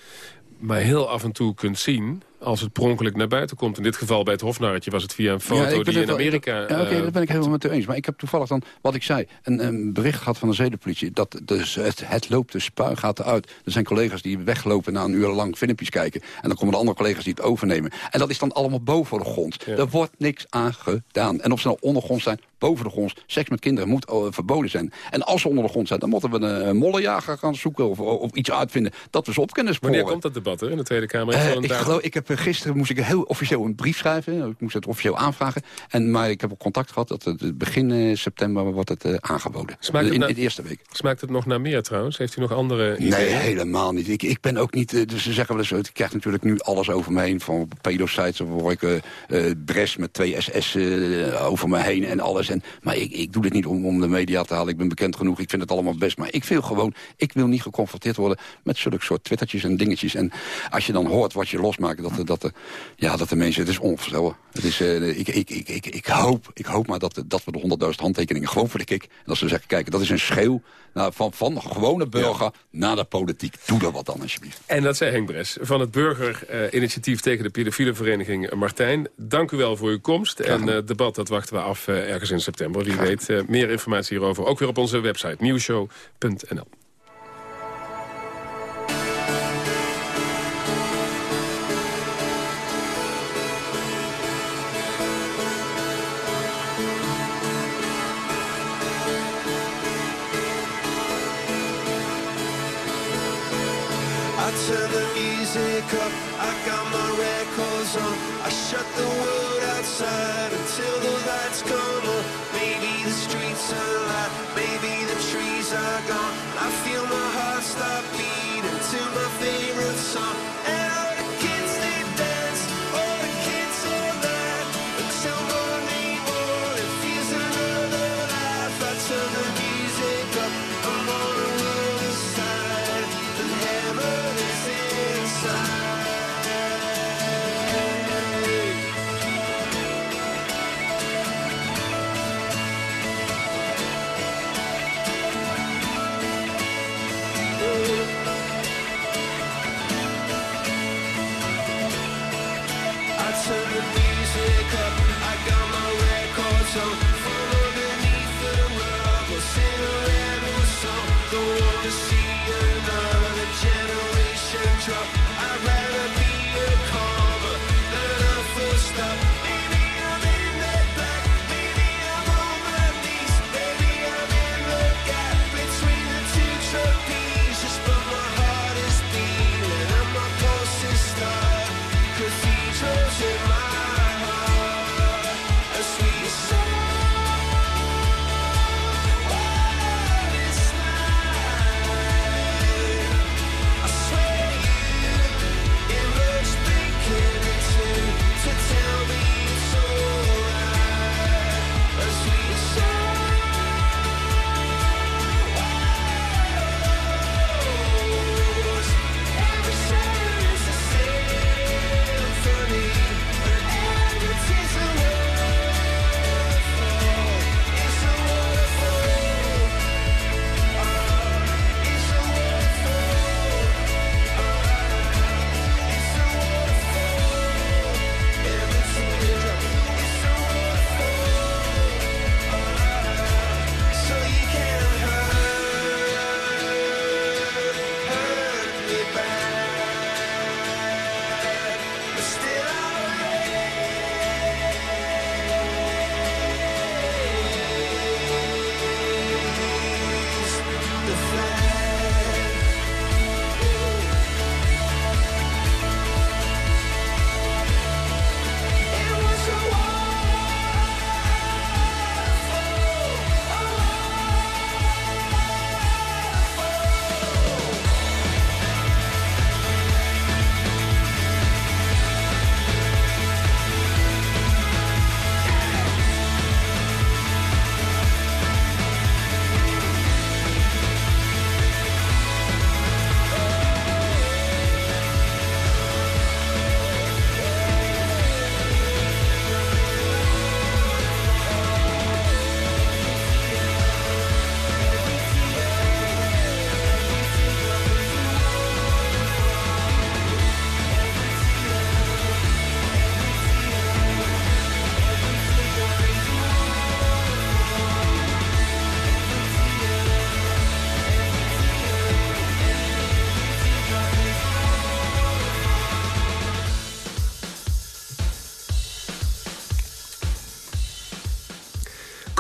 maar heel af en toe kunt zien als het pronkelijk naar buiten komt. In dit geval bij het Hofnarretje was het via een foto Ja, die in wel- Amerika... Ja, Oké, eh, daar ben ik helemaal met u eens. Maar ik heb toevallig dan, wat ik zei, een, een bericht gehad van de zedenpolitie. Dat dus het, het loopt de spuigaten uit. Er zijn collega's die weglopen na een uur lang filmpjes kijken. En dan komen de andere collega's die het overnemen. En dat is dan allemaal boven de grond. Er wordt niks aan gedaan. En of ze nou ondergrond zijn, boven de grond. Seks met kinderen moet eh, verboden zijn. En als ze onder de grond zijn, dan moeten we een, een mollenjager gaan zoeken... Of, of iets uitvinden dat we ze op kunnen sporen. Wanneer komt dat debat er in de Tweede Kamer? Er Eh, een ik, geloof, ik heb eh, gisteren moest ik heel officieel een brief schrijven. Ik moest het officieel aanvragen. En, maar ik heb ook contact gehad dat het begin eh, september wordt het eh, aangeboden. Smaakt in, de eerste week. Smaakt het nog naar meer trouwens? Heeft u nog andere Nee, ideeën? helemaal niet. Ik, ik ben ook niet... eh, Dus ze zeggen wel eens... Ik krijg natuurlijk nu alles over me heen. Van pedosites of word ik eh, eh, Bres met twee SS eh, over me heen en alles. En, maar ik, ik doe dit niet om, om de media te halen. Ik ben bekend genoeg. Ik vind het allemaal best. Maar ik wil gewoon... Ik wil niet geconfronteerd worden met zulke soort twittertjes en dingetjes. En als je dan hoort wat je losmaakt... Dat, de- dat, de, ja, dat de mensen... Het is onvoorstelbaar. Het is, eh, ik, ik, ik, ik, ik, hoop, ik hoop maar dat, dat we de 100.000 handtekeningen gewoon voor de kik... En dat ze zeggen, kijk, dat is een schreeuw naar, van, van de gewone burger naar de politiek. Doe er wat dan alsjeblieft. En dat zei Henk Bres van het burgerinitiatief tegen de pedofiele vereniging Martijn. Dank u wel voor uw komst. En eh, het debat dat wachten we af eh, ergens in september. Wie weet eh, meer informatie hierover. Ook weer op onze website nieuwshow.nl. Turn the music up,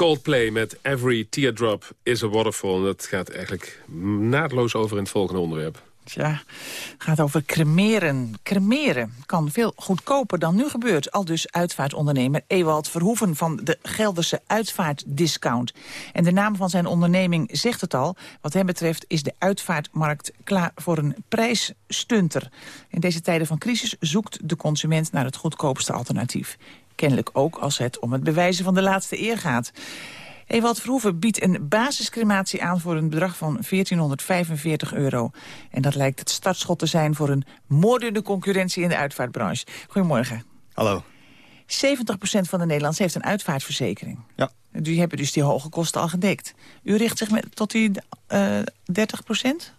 Coldplay met Every Teardrop is a Waterfall. En dat gaat eigenlijk naadloos over in het volgende onderwerp. Ja, het gaat over cremeren. Cremeren kan veel goedkoper dan nu gebeurt. Al dus uitvaartondernemer Ewald Verhoeven van de Gelderse Uitvaartdiscount. En de naam van zijn onderneming zegt het al. Wat hem betreft is de uitvaartmarkt klaar voor een prijsstunter. In deze tijden van crisis zoekt de consument naar het goedkoopste alternatief. Kennelijk ook als het om het bewijzen van de laatste eer gaat. Ewald Verhoeven biedt een basiscrematie aan voor een bedrag van 1445 euro. En dat lijkt het startschot te zijn voor een moordende concurrentie in de uitvaartbranche. Goedemorgen. Hallo. 70% van de Nederlanders heeft een uitvaartverzekering. Ja. Die hebben dus die hoge kosten al gedekt. U richt zich met, tot die uh, 30%?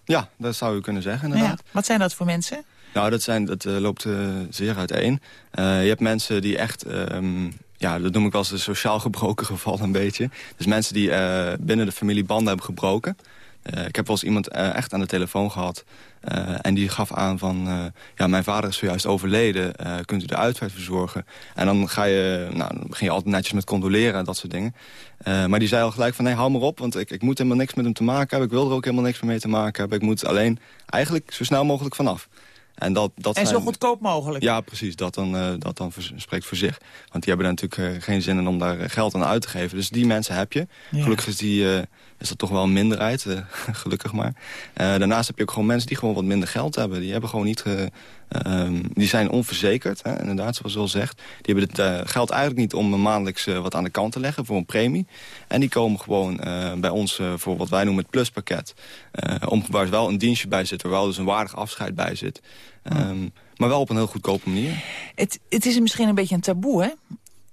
Ja, dat zou u kunnen zeggen inderdaad. Ja. Wat zijn dat voor mensen? Nou, dat, zijn, dat uh, loopt uh, zeer uiteen. Uh, je hebt mensen die echt um, ja, dat noem ik als een sociaal gebroken geval een beetje. Dus mensen die binnen de familie banden hebben gebroken. Ik heb wel eens iemand echt aan de telefoon gehad. en die gaf aan van, ja, mijn vader is zojuist overleden. kunt u de uitvaart verzorgen? En dan, ga je, nou, dan begin je altijd netjes met condoleren en dat soort dingen. maar die zei al gelijk van, nee, hou maar op. Want ik, ik moet helemaal niks met hem te maken hebben. Ik wil er ook helemaal niks mee te maken hebben. Ik moet alleen eigenlijk zo snel mogelijk vanaf. En, dat, dat en zo goedkoop mogelijk. Ja, precies. Dat dan, uh, dat dan spreekt voor zich. Want die hebben natuurlijk uh, geen zin in om daar geld aan uit te geven. Dus die mensen heb je. Ja. Gelukkig is, die, uh, is dat toch wel een minderheid. [laughs] gelukkig maar. daarnaast heb je ook gewoon mensen die gewoon wat minder geld hebben. Die hebben gewoon niet... Um, die zijn onverzekerd, hè, inderdaad, zoals u al zegt. Die hebben het geld eigenlijk niet om maandelijks wat aan de kant te leggen voor een premie. En die komen gewoon bij ons voor wat wij noemen het pluspakket. om, waar wel een dienstje bij zit, waar wel dus een waardig afscheid bij zit. Um, maar wel op een heel goedkope manier. Het, het is misschien een beetje een taboe, hè?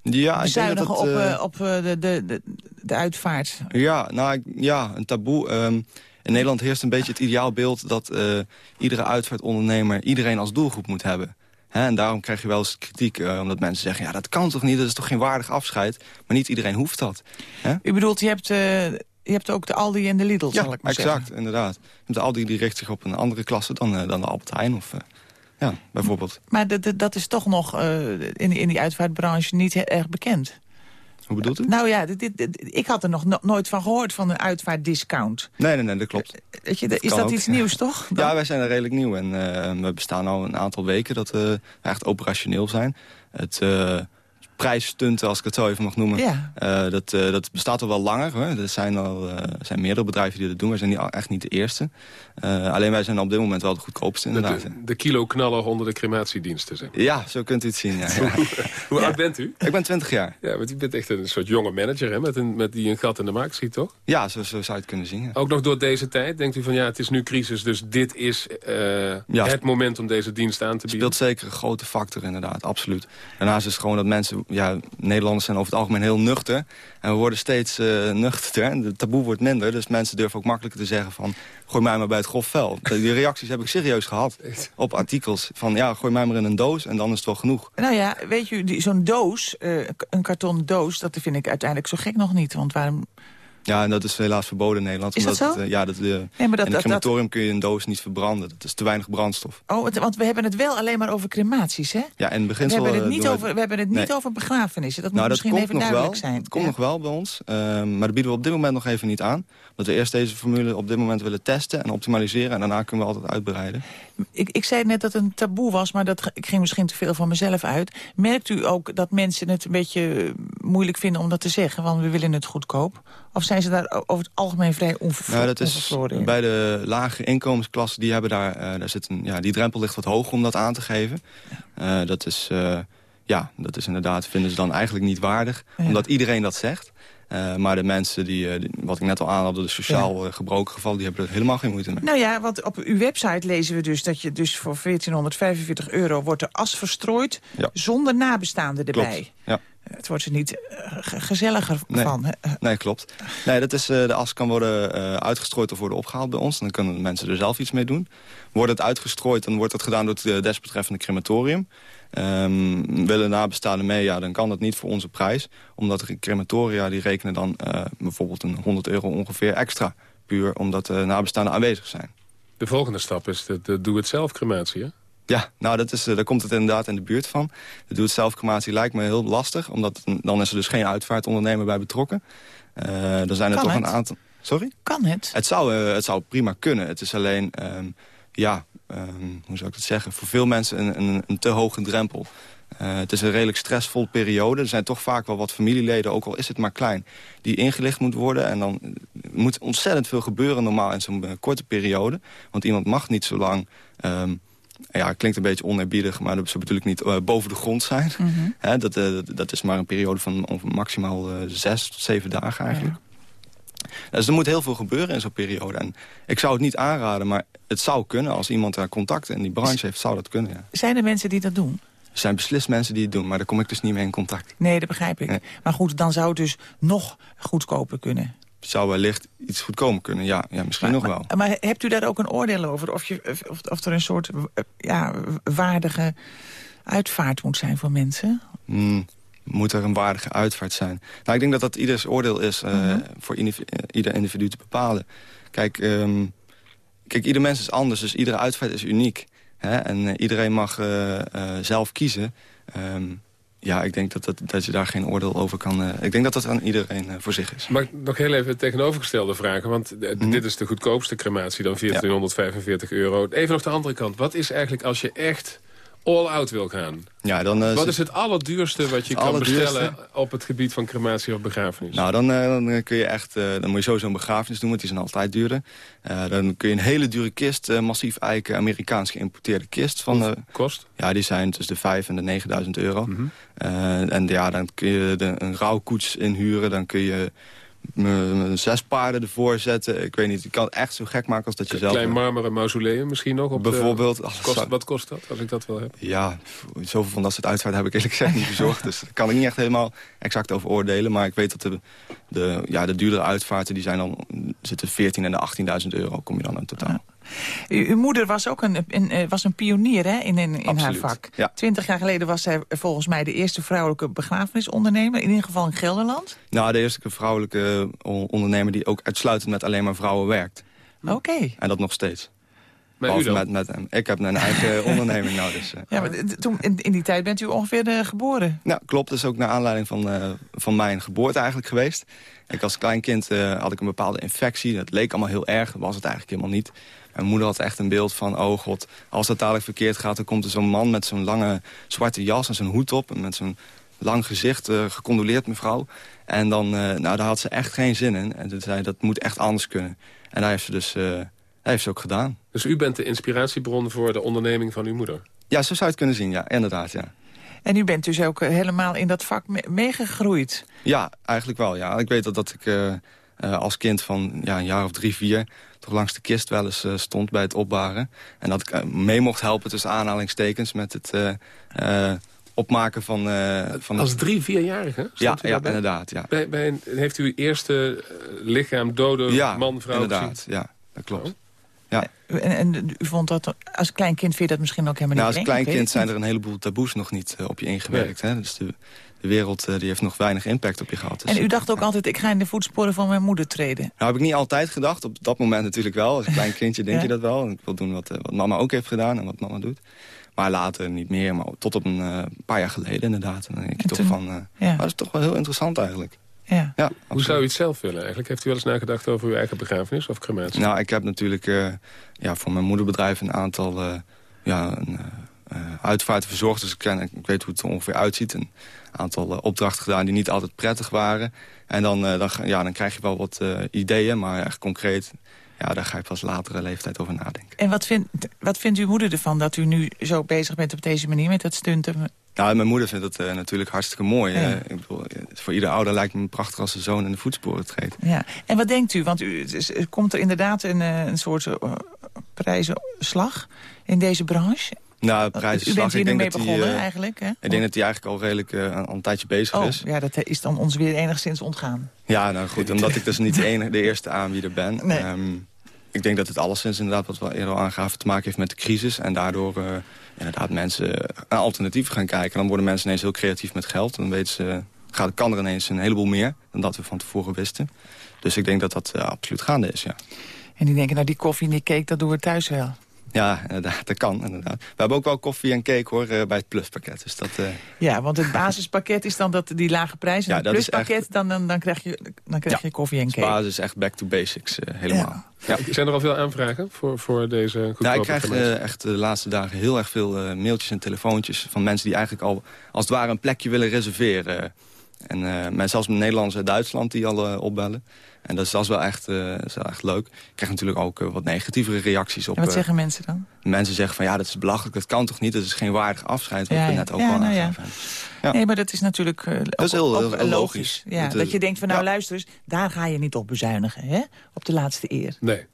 Ja, Bezuinigen dat op, uh, op de, de, de, de uitvaart. Ja, nou, ja een taboe. Um, in Nederland heerst een beetje het ideaalbeeld... dat uh, iedere uitvaartondernemer iedereen als doelgroep moet hebben. En daarom krijg je wel eens kritiek, uh, omdat mensen zeggen... ja, dat kan toch niet, dat is toch geen waardig afscheid? Maar niet iedereen hoeft dat. U bedoelt, je hebt... Je hebt ook de Aldi en de Lidl, ja, zal ik maar exact, zeggen. inderdaad. De Aldi die richt zich op een andere klasse dan, uh, dan de Albert Heijn of... Uh, ja, bijvoorbeeld. Maar dat is toch nog uh, in, in die uitvaartbranche niet heel erg bekend. Hoe bedoelt u? Nou ja, dit, dit, dit, ik had er nog no nooit van gehoord, van een uitvaartdiscount. Nee, nee, nee, dat klopt. Weet je, dat is dat ook. iets nieuws, toch? Dan? [laughs] Ja, wij zijn er redelijk nieuw. En we bestaan al een aantal weken dat we echt operationeel zijn. Het prijsstunten, als ik het zo even mag noemen. Ja. Uh, dat, uh, dat bestaat al wel langer. Hoor. Er zijn al uh, zijn meerdere bedrijven die dat doen. Wij zijn niet, echt niet de eerste. alleen wij zijn op dit moment wel de goedkoopste inderdaad. De, de kilo knaller onder de crematiediensten. Zeg. Ja, zo kunt u het zien. Ja, ja. [laughs] Hoe oud bent u? Ik ben 20 jaar. Ja, want u bent echt een soort jonge manager hè, met, een, met die een gat in de maak schiet, toch? Ja, zo, zo zou je het kunnen zien. Ja. Ook nog door deze tijd? Denkt u van ja, het is nu crisis, dus dit is ja, het moment om deze dienst aan te bieden? speelt zeker een grote factor inderdaad, absoluut. Daarnaast is het gewoon dat mensen... Ja, Nederland Nederlanders zijn over het algemeen heel nuchter. En we worden steeds uh, nuchterder. En de taboe wordt minder. Dus mensen durven ook makkelijker te zeggen van... gooi mij maar bij het grof vel. Die reacties heb ik serieus gehad op artikels. Van ja, gooi mij maar in een doos en dan is het wel genoeg. Nou ja, weet je, zo'n doos, uh, een karton doos... dat vind ik uiteindelijk zo gek nog niet. Want waarom ja, en dat is helaas verboden in Nederland. Is dat zo? Het, uh, ja, dat, uh, nee, maar dat, in een crematorium kun je een doos niet verbranden. Dat is te weinig brandstof. Oh, het, want we hebben het wel alleen maar over crematies, hè? Ja, in beginsel... We hebben het niet, over, we hebben het niet nee. over begrafenissen. Dat nou, moet dat misschien even duidelijk wel. zijn. Het komt ja. nog wel bij ons. Uh, maar dat bieden we op dit moment nog even niet aan. Omdat we eerst deze formule op dit moment willen testen en optimaliseren. En daarna kunnen we altijd uitbreiden. Ik, ik zei net dat het een taboe was, maar dat, ik ging misschien te veel van mezelf uit. Merkt u ook dat mensen het een beetje moeilijk vinden om dat te zeggen? Want we willen het goedkoop. Of zijn ze daar over het algemeen vrij onvervroren nou, dat is Bij de lage inkomensklassen, die, hebben daar, uh, daar zit een, ja, die drempel ligt wat hoger om dat aan te geven. Ja. Uh, dat, is, uh, ja, dat is inderdaad, vinden ze dan eigenlijk niet waardig. Ja. Omdat iedereen dat zegt. Uh, maar de mensen die, die, wat ik net al aanhaalde, de sociaal ja. gebroken gevallen... die hebben er helemaal geen moeite mee. Nou ja, want op uw website lezen we dus dat je dus voor 1445 euro... wordt er as verstrooid ja. zonder nabestaanden erbij. Klopt. Ja. Het wordt er niet gezelliger nee. van. Nee, klopt. Nee, dat is, de as kan worden uitgestrooid of worden opgehaald bij ons. Dan kunnen mensen er zelf iets mee doen. Wordt het uitgestrooid, dan wordt het gedaan door het desbetreffende crematorium. Um, willen nabestaanden mee, ja, dan kan dat niet voor onze prijs. Omdat de crematoria die rekenen dan bijvoorbeeld een 100 euro ongeveer extra. Puur omdat de nabestaanden aanwezig zijn. De volgende stap is de, de doe-het-zelf crematie, hè? Ja, nou, dat is, daar komt het inderdaad in de buurt van. De doe-het-zelf-crematie lijkt me heel lastig... omdat dan is er dus geen uitvaartondernemer bij betrokken. Uh, er zijn er toch een aantal... Sorry? Kan het? Het zou, uh, het zou prima kunnen. Het is alleen, um, ja, um, hoe zou ik dat zeggen... voor veel mensen een, een, een te hoge drempel. Uh, het is een redelijk stressvol periode. Er zijn toch vaak wel wat familieleden, ook al is het maar klein... die ingelicht moet worden. En dan moet ontzettend veel gebeuren normaal in zo'n korte periode. Want iemand mag niet zo lang... Um, ja, het klinkt een beetje oneerbiedig, maar dat bedoel ik niet uh, boven de grond zijn. Mm -hmm. He, dat, uh, dat is maar een periode van maximaal zes tot zeven dagen eigenlijk. Ja. Dus er moet heel veel gebeuren in zo'n periode. En ik zou het niet aanraden, maar het zou kunnen. Als iemand daar contact in die branche heeft, zou dat kunnen. Ja. Zijn er mensen die dat doen? Er zijn beslist mensen die het doen, maar daar kom ik dus niet mee in contact. Nee, dat begrijp ik. Nee. Maar goed, dan zou het dus nog goedkoper kunnen zou wellicht iets goedkomen kunnen. Ja, ja misschien maar, nog wel. Maar, maar, hebt u daar ook een oordeel over? Of, je, of, of er een soort ja, waardige uitvaart moet zijn voor mensen? Mm, moet er een waardige uitvaart zijn? Nou, ik denk dat dat ieders oordeel is uh, mm -hmm. voor individu, ieder individu te bepalen. Kijk, um, kijk, ieder mens is anders, dus iedere uitvaart is uniek. Hè? En uh, iedereen mag uh, zelf kiezen... Um, ja, ik denk dat, dat, dat je daar geen oordeel over kan... Uh, ik denk dat dat aan iedereen uh, voor zich is. Mag ik nog heel even tegenovergestelde vragen? Want uh, mm. dit is de goedkoopste crematie dan 1445 ja. euro. Even nog de andere kant. Wat is eigenlijk als je echt all-out wil gaan? Ja, dan, uh, Wat is het allerduurste wat je kan bestellen op het gebied van crematie of begrafenis? Nou, dan, uh, dan kun je echt, uh, dan moet je sowieso een begrafenis doen, want die zijn altijd duurder. dan kun je een hele dure kist, massief eiken, Amerikaans geïmporteerde kist. Van, Hoeveel kost? Ja, die zijn tussen de 5 en de 9000 euro. Mm -hmm. en ja, dan kun je de, een rouwkoets inhuren, dan kun je zes paarden ervoor zetten. Ik weet niet, je kan het echt zo gek maken als dat je een zelf... Een klein marmeren mausoleum misschien nog? Op Bijvoorbeeld. De, kost, wat kost dat, als ik dat wel heb? Ja, zoveel van dat soort uitvaart heb ik eerlijk gezegd niet verzorgd. [laughs] dus daar kan ik niet echt helemaal exact over oordelen. Maar ik weet dat de, de, ja, de duurdere uitvaarten, die zijn dan, zitten 14.000 en de 18.000 euro, kom je dan in totaal. U, uw moeder was ook een, een, was een pionier hè, in, in, in haar vak. Ja. Twintig jaar geleden was zij volgens mij de eerste vrouwelijke begrafenisondernemer. In ieder geval in Gelderland. Nou, de eerste vrouwelijke ondernemer die ook uitsluitend met alleen maar vrouwen werkt. Oké. Okay. En dat nog steeds. Maar u dan? Met, met, ik heb een eigen [laughs] onderneming nou. Dus, uh, ja, maar toen, in, in, die tijd bent u ongeveer uh, geboren? Nou, klopt. Dat is ook naar aanleiding van, uh, van mijn geboorte eigenlijk geweest. Ik als klein kind had ik een bepaalde infectie. Dat leek allemaal heel erg. Dat was het eigenlijk helemaal niet. Mijn moeder had echt een beeld van, oh god, als dat dadelijk verkeerd gaat... dan komt er zo'n man met zo'n lange zwarte jas en zo'n hoed op... en met zo'n lang gezicht, uh, gecondoleerd mevrouw. En dan, uh, nou, daar had ze echt geen zin in. En toen zei dat moet echt anders kunnen. En daar heeft ze dus uh, heeft ze ook gedaan. Dus u bent de inspiratiebron voor de onderneming van uw moeder? Ja, zo zou je het kunnen zien, ja, inderdaad, ja. En u bent dus ook helemaal in dat vak me meegegroeid? Ja, eigenlijk wel, ja. Ik weet dat, dat ik als kind van ja, een jaar of drie, vier toch langs de kist wel eens uh, stond bij het opbaren. En dat ik uh, mee mocht helpen tussen aanhalingstekens met het uh, opmaken van... van Als drie, vierjarige? Ja, ja inderdaad. Ja. Bij, bij, heeft u uw eerste lichaam, dode ja, man, vrouw inderdaad, gezien? Ja, dat klopt. Oh. Ja. En, en, u vond dat, als klein kind vind je dat misschien ook helemaal nou, niet Als klein kind zijn er een heleboel taboes nog niet op je ingewerkt. Nee. Hè? Dus de, de wereld uh, die heeft nog weinig impact op je gehad. Dus en u dacht ook altijd, ik ga in de voetsporen van mijn moeder treden? Nou, heb ik niet altijd gedacht. Op dat moment natuurlijk wel. Als klein kindje denk ja? je dat wel. Ik wil doen wat, uh, wat mama ook heeft gedaan en wat mama doet. Maar later niet meer, maar tot op een uh, paar jaar geleden inderdaad. En dan denk je toch toen, van, ja. maar dat is toch wel heel interessant eigenlijk. Ja. Ja, Hoe zou u het zelf willen eigenlijk? Heeft u wel eens nagedacht over uw eigen begrafenis of crematie? Nou, ik heb natuurlijk ja, voor mijn moederbedrijf een aantal ja, een, uitvaarten verzorgd. Dus ik, ken, ik weet hoe het er ongeveer uitziet. En, aantal uh, opdrachten gedaan die niet altijd prettig waren. En dan, uh, dan, ja, dan krijg je wel wat uh, ideeën, maar echt concreet... Ja, daar ga je pas latere leeftijd over nadenken. En wat, vind, wat vindt uw moeder ervan dat u nu zo bezig bent op deze manier met dat stunten? Nou, mijn moeder vindt het natuurlijk hartstikke mooi. Ja. Ik bedoel, voor ieder ouder lijkt me prachtig als zijn zoon in de voetsporen treedt. Ja. En wat denkt u? Want u, komt er inderdaad een, een soort prijzenslag in deze branche? Nou, prijzenslag. U bent hier ik denk mee dat begonnen die, uh, eigenlijk, hè? Ik denk dat hij eigenlijk al redelijk uh, al een tijdje bezig oh, is. ja, dat is dan ons weer enigszins ontgaan. Ja, nou goed, omdat ik dus niet [laughs] de, enige, de eerste aanbieder ben. Nee. Um, ik denk dat het alleszins inderdaad, wat we eerder al aangaven... te maken heeft met de crisis. En daardoor uh, inderdaad mensen naar alternatieven gaan kijken. Dan worden mensen ineens heel creatief met geld. Dan weten ze, gaat, kan er ineens een heleboel meer dan dat we van tevoren wisten. Dus ik denk dat dat absoluut gaande is, ja. En die denken, nou die koffie en die cake, dat doen we thuis wel. Ja, inderdaad, [laughs] dat kan inderdaad. We hebben ook wel koffie en cake hoor, bij het pluspakket. Dus dat, Ja, want het basispakket is dan dat, die lage prijs. En Ja, het dat is pluspakket, echt- dan, dan, dan krijg je, dan krijg je koffie en de cake. basis is echt back to basics, eh, helemaal. Ja. Zijn er al veel aanvragen voor, voor deze goedkope Ja, ik krijg eh, echt de laatste dagen heel erg veel eh, mailtjes en telefoontjes... van mensen die eigenlijk al als het ware een plekje willen reserveren. En eh mensen zelfs Nederlanders uit Duitsland die al eh, opbellen. En dat is, dat is, wel echt, eh, dat is wel echt leuk. Ik krijg natuurlijk ook eh, wat negatievere reacties op. En wat eh, zeggen mensen dan? Mensen zeggen van ja, dat is belachelijk, dat kan toch niet? Dat is geen waardig afscheid, wat Ja, we net ook Ja, al nou ja. Ja. Nee, maar dat is natuurlijk eh, Dat is ook- heel- ook heel- heel logisch. logisch. Ja, Dat, dat, je denkt van nou ja. luister eens, daar ga je niet op bezuinigen. Hè? Op de laatste eer. Nee.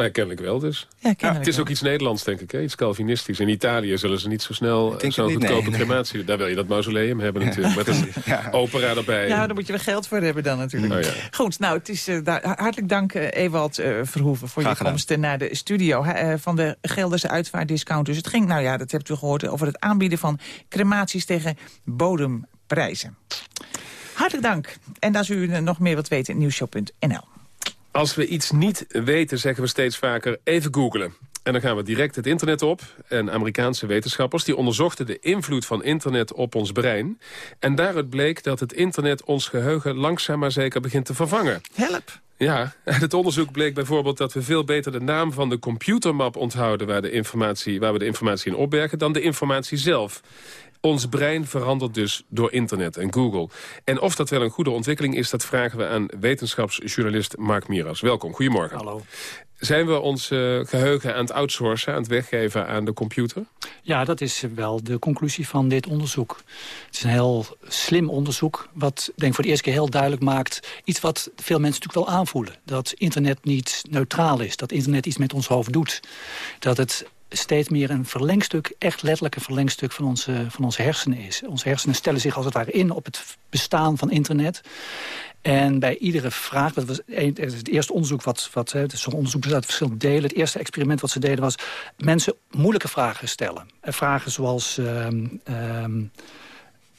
Maar kennelijk wel dus. kennelijk het is wel. ook iets Nederlands, denk ik. Hè? Iets Calvinistisch. In Italië zullen ze niet zo snel zo'n goedkope nee. crematie... Daar wil je dat mausoleum hebben natuurlijk. Met een opera erbij. Ja, daar moet je wel geld voor hebben dan natuurlijk. Oh, ja. Goed, nou, het is, daar, hartelijk dank eh, Ewald eh, Verhoeven voor Graag je gedaan. komst naar de studio hè, van de Gelderse uitvaartdiscounters. Het ging, nou ja, dat hebt u gehoord, over het aanbieden van crematies tegen bodemprijzen. Hartelijk dank. En als u nog meer wilt weten, nieuwshow.nl. Als we iets niet weten, zeggen we steeds vaker even googlen. En dan gaan we direct het internet op. En Amerikaanse wetenschappers die onderzochten de invloed van internet op ons brein. En daaruit bleek dat het internet ons geheugen langzaam maar zeker begint te vervangen. Help. Ja, en het onderzoek bleek bijvoorbeeld dat we veel beter de naam van de computermap onthouden... waar, de informatie, waar we de informatie in opbergen, dan de informatie zelf. Ons brein verandert dus door internet en Google. En of dat wel een goede ontwikkeling is, dat vragen we aan wetenschapsjournalist Mark Miras. Welkom, goedemorgen. Hallo. Zijn we ons eh, geheugen aan het outsourcen, aan het weggeven aan de computer? Ja, dat is wel de conclusie van dit onderzoek. Het is een heel slim onderzoek, wat denk ik voor de eerste keer heel duidelijk maakt... iets wat veel mensen natuurlijk wel aanvoelen. Dat internet niet neutraal is, dat internet iets met ons hoofd doet. Dat het steeds meer een verlengstuk, echt letterlijk een verlengstuk van onze, van onze hersenen is. Onze hersenen stellen zich als het ware in op het bestaan van internet. En bij iedere vraag, dat was een- het eerste onderzoek wat, wat hè, het is zo'n onderzoek bestaat uit verschillende delen. Het eerste experiment wat ze deden was mensen moeilijke vragen stellen. En vragen zoals. ehm, ehm,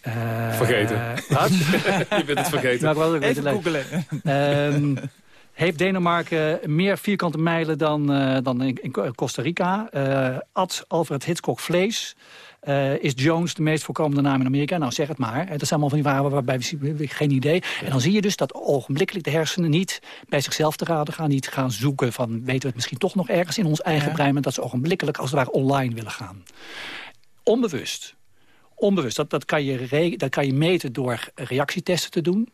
eh, Vergeten. Wat? [laughs] Je bent het vergeten. Nou, ik Even googelen. Ehm, heeft Denemarken meer vierkante mijlen dan, eh, dan in, in Costa Rica? Eh at Alfred Hitchcock vlees? Eh, is Jones de meest voorkomende naam in Amerika? Nou, zeg het maar. Dat zijn allemaal van die vragen waarbij we, geen idee. En dan zie je dus dat ogenblikkelijk de hersenen niet bij zichzelf te raden gaan. Niet gaan zoeken van, weten we het misschien toch nog ergens in ons eigen Ja. brein. Maar dat ze ogenblikkelijk als het ware online willen gaan. Onbewust. Onbewust. Dat, dat, kan je dat kan je meten door reactietesten te doen.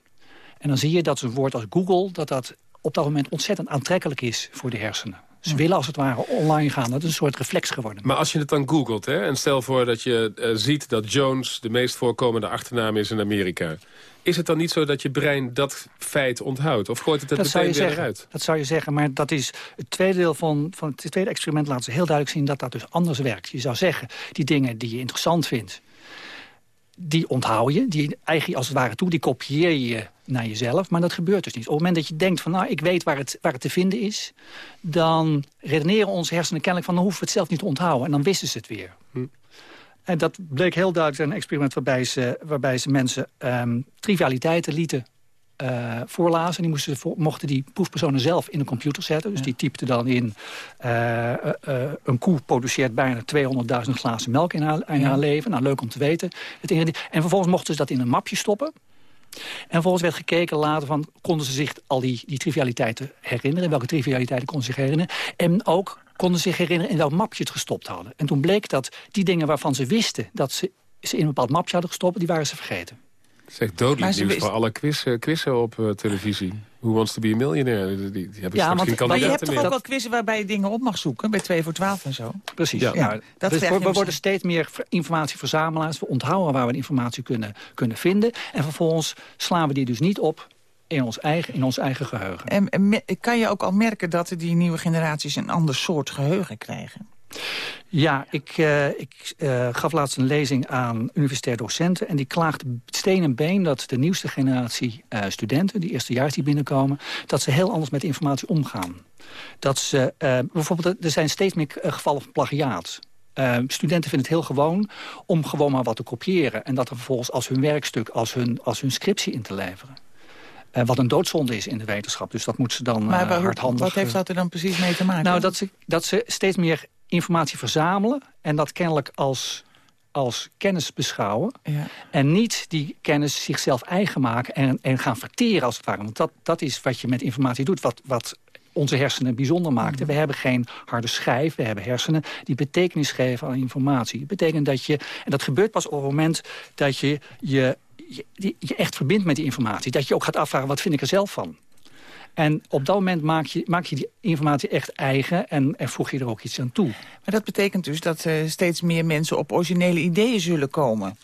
En dan zie je dat zo'n woord als Google... dat dat op dat moment ontzettend aantrekkelijk is voor de hersenen. Ze willen als het ware online gaan. Dat is een soort reflex geworden. Maar als je het dan googelt, hè, en stel voor dat je eh, ziet dat Jones de meest voorkomende achternaam is in Amerika. Is het dan niet zo dat je brein dat feit onthoudt? Of gooit het het dat zou meteen je weer zeggen. eruit? Dat zou je zeggen, maar dat is het tweede deel van, van het tweede experiment laten ze heel duidelijk zien dat dat dus anders werkt. Je zou zeggen, die dingen die je interessant vindt, die onthoud je, die eigen je als het ware toe, die kopieer je naar jezelf, maar dat gebeurt dus niet. Op het moment dat je denkt van, nou, ik weet waar het, waar het te vinden is, dan redeneren onze hersenen kennelijk van, dan hoeven we het zelf niet te onthouden. En dan wisten ze het weer. Hm. En dat bleek heel duidelijk in een experiment waarbij ze, waarbij ze mensen ehm, trivialiteiten lieten eh, voorlazen. Die moesten, mochten die proefpersonen zelf in een computer zetten. Dus die typte dan in... eh, eh, een koe produceert bijna 200.000 glazen melk in haar, in Ja. haar leven. Nou, leuk om te weten. Het en vervolgens mochten ze dat in een mapje stoppen. En vervolgens werd gekeken later van... konden ze zich al die, die trivialiteiten herinneren? Welke trivialiteiten konden ze zich herinneren? En ook konden ze zich herinneren in welk mapje het gestopt hadden. En toen bleek dat die dingen waarvan ze wisten... dat ze ze in een bepaald mapje hadden gestopt... die waren ze vergeten. Zeg dodelijk Maar ze nieuws wist- voor alle quiz, eh, quizzen op eh, televisie. Who wants to be a millionaire? Die, die hebben Ja, straks want- geen maar je Maar je hebt toch ook wel quizzen waarbij je dingen op mag zoeken? Bij 2 voor 12 en zo. Precies. Ja. Ja. dat Dus we, worden steeds meer ver- informatieverzamelaars. We onthouden waar we de informatie kunnen, kunnen vinden. En vervolgens slaan we die dus niet op in ons eigen, in ons eigen geheugen. En, en kan je ook al merken dat die nieuwe generaties een ander soort geheugen krijgen? Ja, ik, eh, ik eh, gaf laatst een lezing aan universitair docenten... en die klaagde steen en been dat de nieuwste generatie eh, studenten... die eerstejaars die binnenkomen, dat ze heel anders met informatie omgaan. Dat ze, bijvoorbeeld, er zijn steeds meer gevallen van plagiaat. Studenten vinden het heel gewoon om gewoon maar wat te kopiëren... en dat er vervolgens als hun werkstuk, als hun, als hun scriptie in te leveren. Wat een doodzonde is in de wetenschap. Dus dat moeten ze dan Maar hardhandig... wat heeft dat er dan precies mee te maken? nou, dat ze, dat ze steeds meer informatie verzamelen en dat kennelijk als, als kennis beschouwen. Ja. En niet die kennis zichzelf eigen maken en, en gaan verteren als het ware. Want dat, dat is wat je met informatie doet, wat, wat onze hersenen bijzonder maakt. We hebben geen harde schijf, we hebben hersenen die betekenis geven aan informatie. Betekent dat je, en dat gebeurt pas op het moment dat je je, je, je echt verbindt met die informatie. Dat je ook gaat afvragen, wat vind ik er zelf van? En op dat moment maak je, maak je die informatie echt eigen en, en voeg je er ook iets aan toe. Maar dat betekent dus dat uh, steeds meer mensen op originele ideeën zullen komen.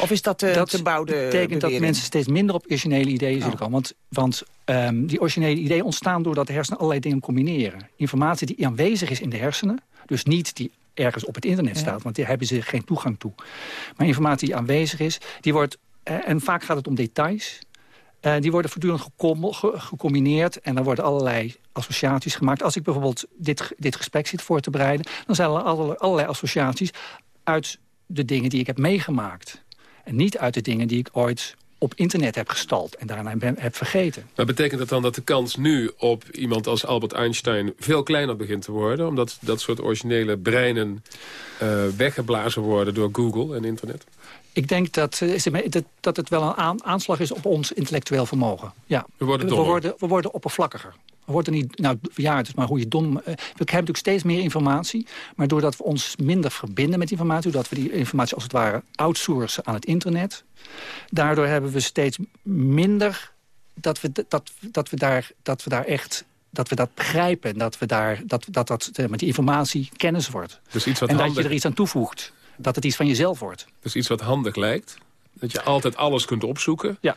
Of is dat, uh, dat te bouwde betekent bewering? dat mensen steeds minder op originele ideeën zullen Oh. komen. Want, want um, die originele ideeën ontstaan doordat de hersenen allerlei dingen combineren. Informatie die aanwezig is in de hersenen, dus niet die ergens op het internet Ja. staat, want daar hebben ze geen toegang toe. Maar informatie die aanwezig is, die wordt, uh, en vaak gaat het om details, uh, die worden voortdurend gecombineerd en dan worden allerlei associaties gemaakt. Als ik bijvoorbeeld dit, dit gesprek zit voor te bereiden, dan zijn er allerlei, allerlei associaties uit de dingen die ik heb meegemaakt. En niet uit de dingen die ik ooit op internet heb gestald en daarna heb vergeten. Maar betekent dat dan dat de kans nu op iemand als Albert Einstein veel kleiner begint te worden? Omdat dat soort originele breinen uh, weggeblazen worden door Google en internet? Ik denk dat, dat, dat het wel een aan, aanslag is op ons intellectueel vermogen. Ja. We worden we worden, we worden oppervlakkiger. We worden niet, nou ja, het is maar hoe je dom... Uh, we hebben natuurlijk steeds meer informatie, maar doordat we ons minder verbinden met informatie, doordat we die informatie als het ware outsourcen aan het internet, daardoor hebben we steeds minder dat we, dat, dat we, daar, dat we daar echt dat we dat begrijpen. Dat we daar, dat, dat, dat met die informatie kennis wordt. Dus iets wat en dat handig... je er iets aan toevoegt. Dat het iets van jezelf wordt. Dus iets wat handig lijkt. Dat je altijd alles kunt opzoeken. Ja.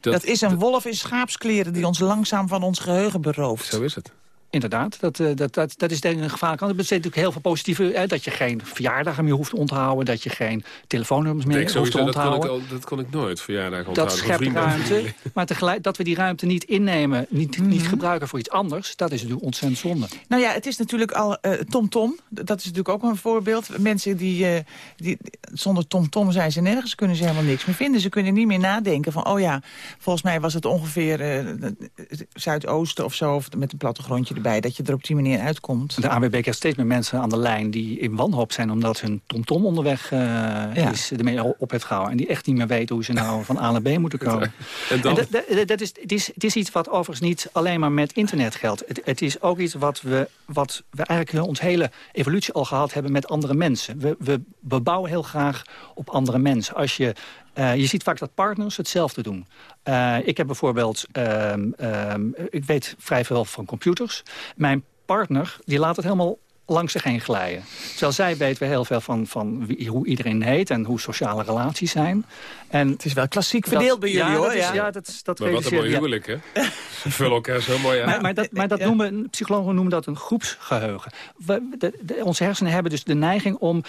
Dat, dat is een wolf in schaapskleren die ons langzaam van ons geheugen berooft. Zo is het. Inderdaad, dat, dat, dat, dat is denk ik een gevaarlijke kant. Er bestaat natuurlijk heel veel positieve... Hè, dat je geen verjaardagen meer hoeft te onthouden... dat je geen telefoonnummers meer Denk hoeft te onthouden. Dat kon, ik, dat kon ik nooit, verjaardagen onthouden. Dat schept ruimte, [laughs] maar tegelijk dat we die ruimte niet innemen... niet, mm -hmm. niet gebruiken voor iets anders, dat is natuurlijk ontzettend zonde. Nou ja, het is natuurlijk al TomTom. Uh, Tom, dat is natuurlijk ook een voorbeeld. Mensen die, uh, die zonder TomTom -tom zijn ze nergens, kunnen ze helemaal niks meer vinden. Ze kunnen niet meer nadenken van, oh ja, volgens mij was het ongeveer uh, Zuidoosten of zo... Of met een plattegrondje erbij, dat je er op die manier uitkomt. De ABB krijgt steeds meer mensen aan de lijn die in wanhoop zijn... omdat hun TomTom -tom onderweg uh, ja. is ermee op het gehouden. En die echt niet meer weten hoe ze nou van A naar B moeten [laughs] komen. En dan? En dat, dat is, het, is, het is iets wat overigens niet alleen maar met internet geldt. Het, het is ook iets wat we, wat we eigenlijk ons hele evolutie al gehad hebben met andere mensen. We, we, we bouwen heel graag op andere mensen. Als je Uh, je ziet vaak dat partners hetzelfde doen. Uh, ik heb bijvoorbeeld, uh, ik weet vrij veel van computers. Mijn partner die laat het helemaal langs zich heen glijden. Terwijl zij weet weer heel veel van, van wie, hoe iedereen heet en hoe sociale relaties zijn. En het is wel klassiek verdeeld bij jullie, ja, hoor. Dat is, ja, dat, dat maar wat een mooi huwelijk, hè? [laughs] Ze vullen elkaar zo mooi aan. Maar, maar dat, maar dat noemen, psychologen noemen dat een groepsgeheugen. We, de, de, onze hersenen hebben dus de neiging om,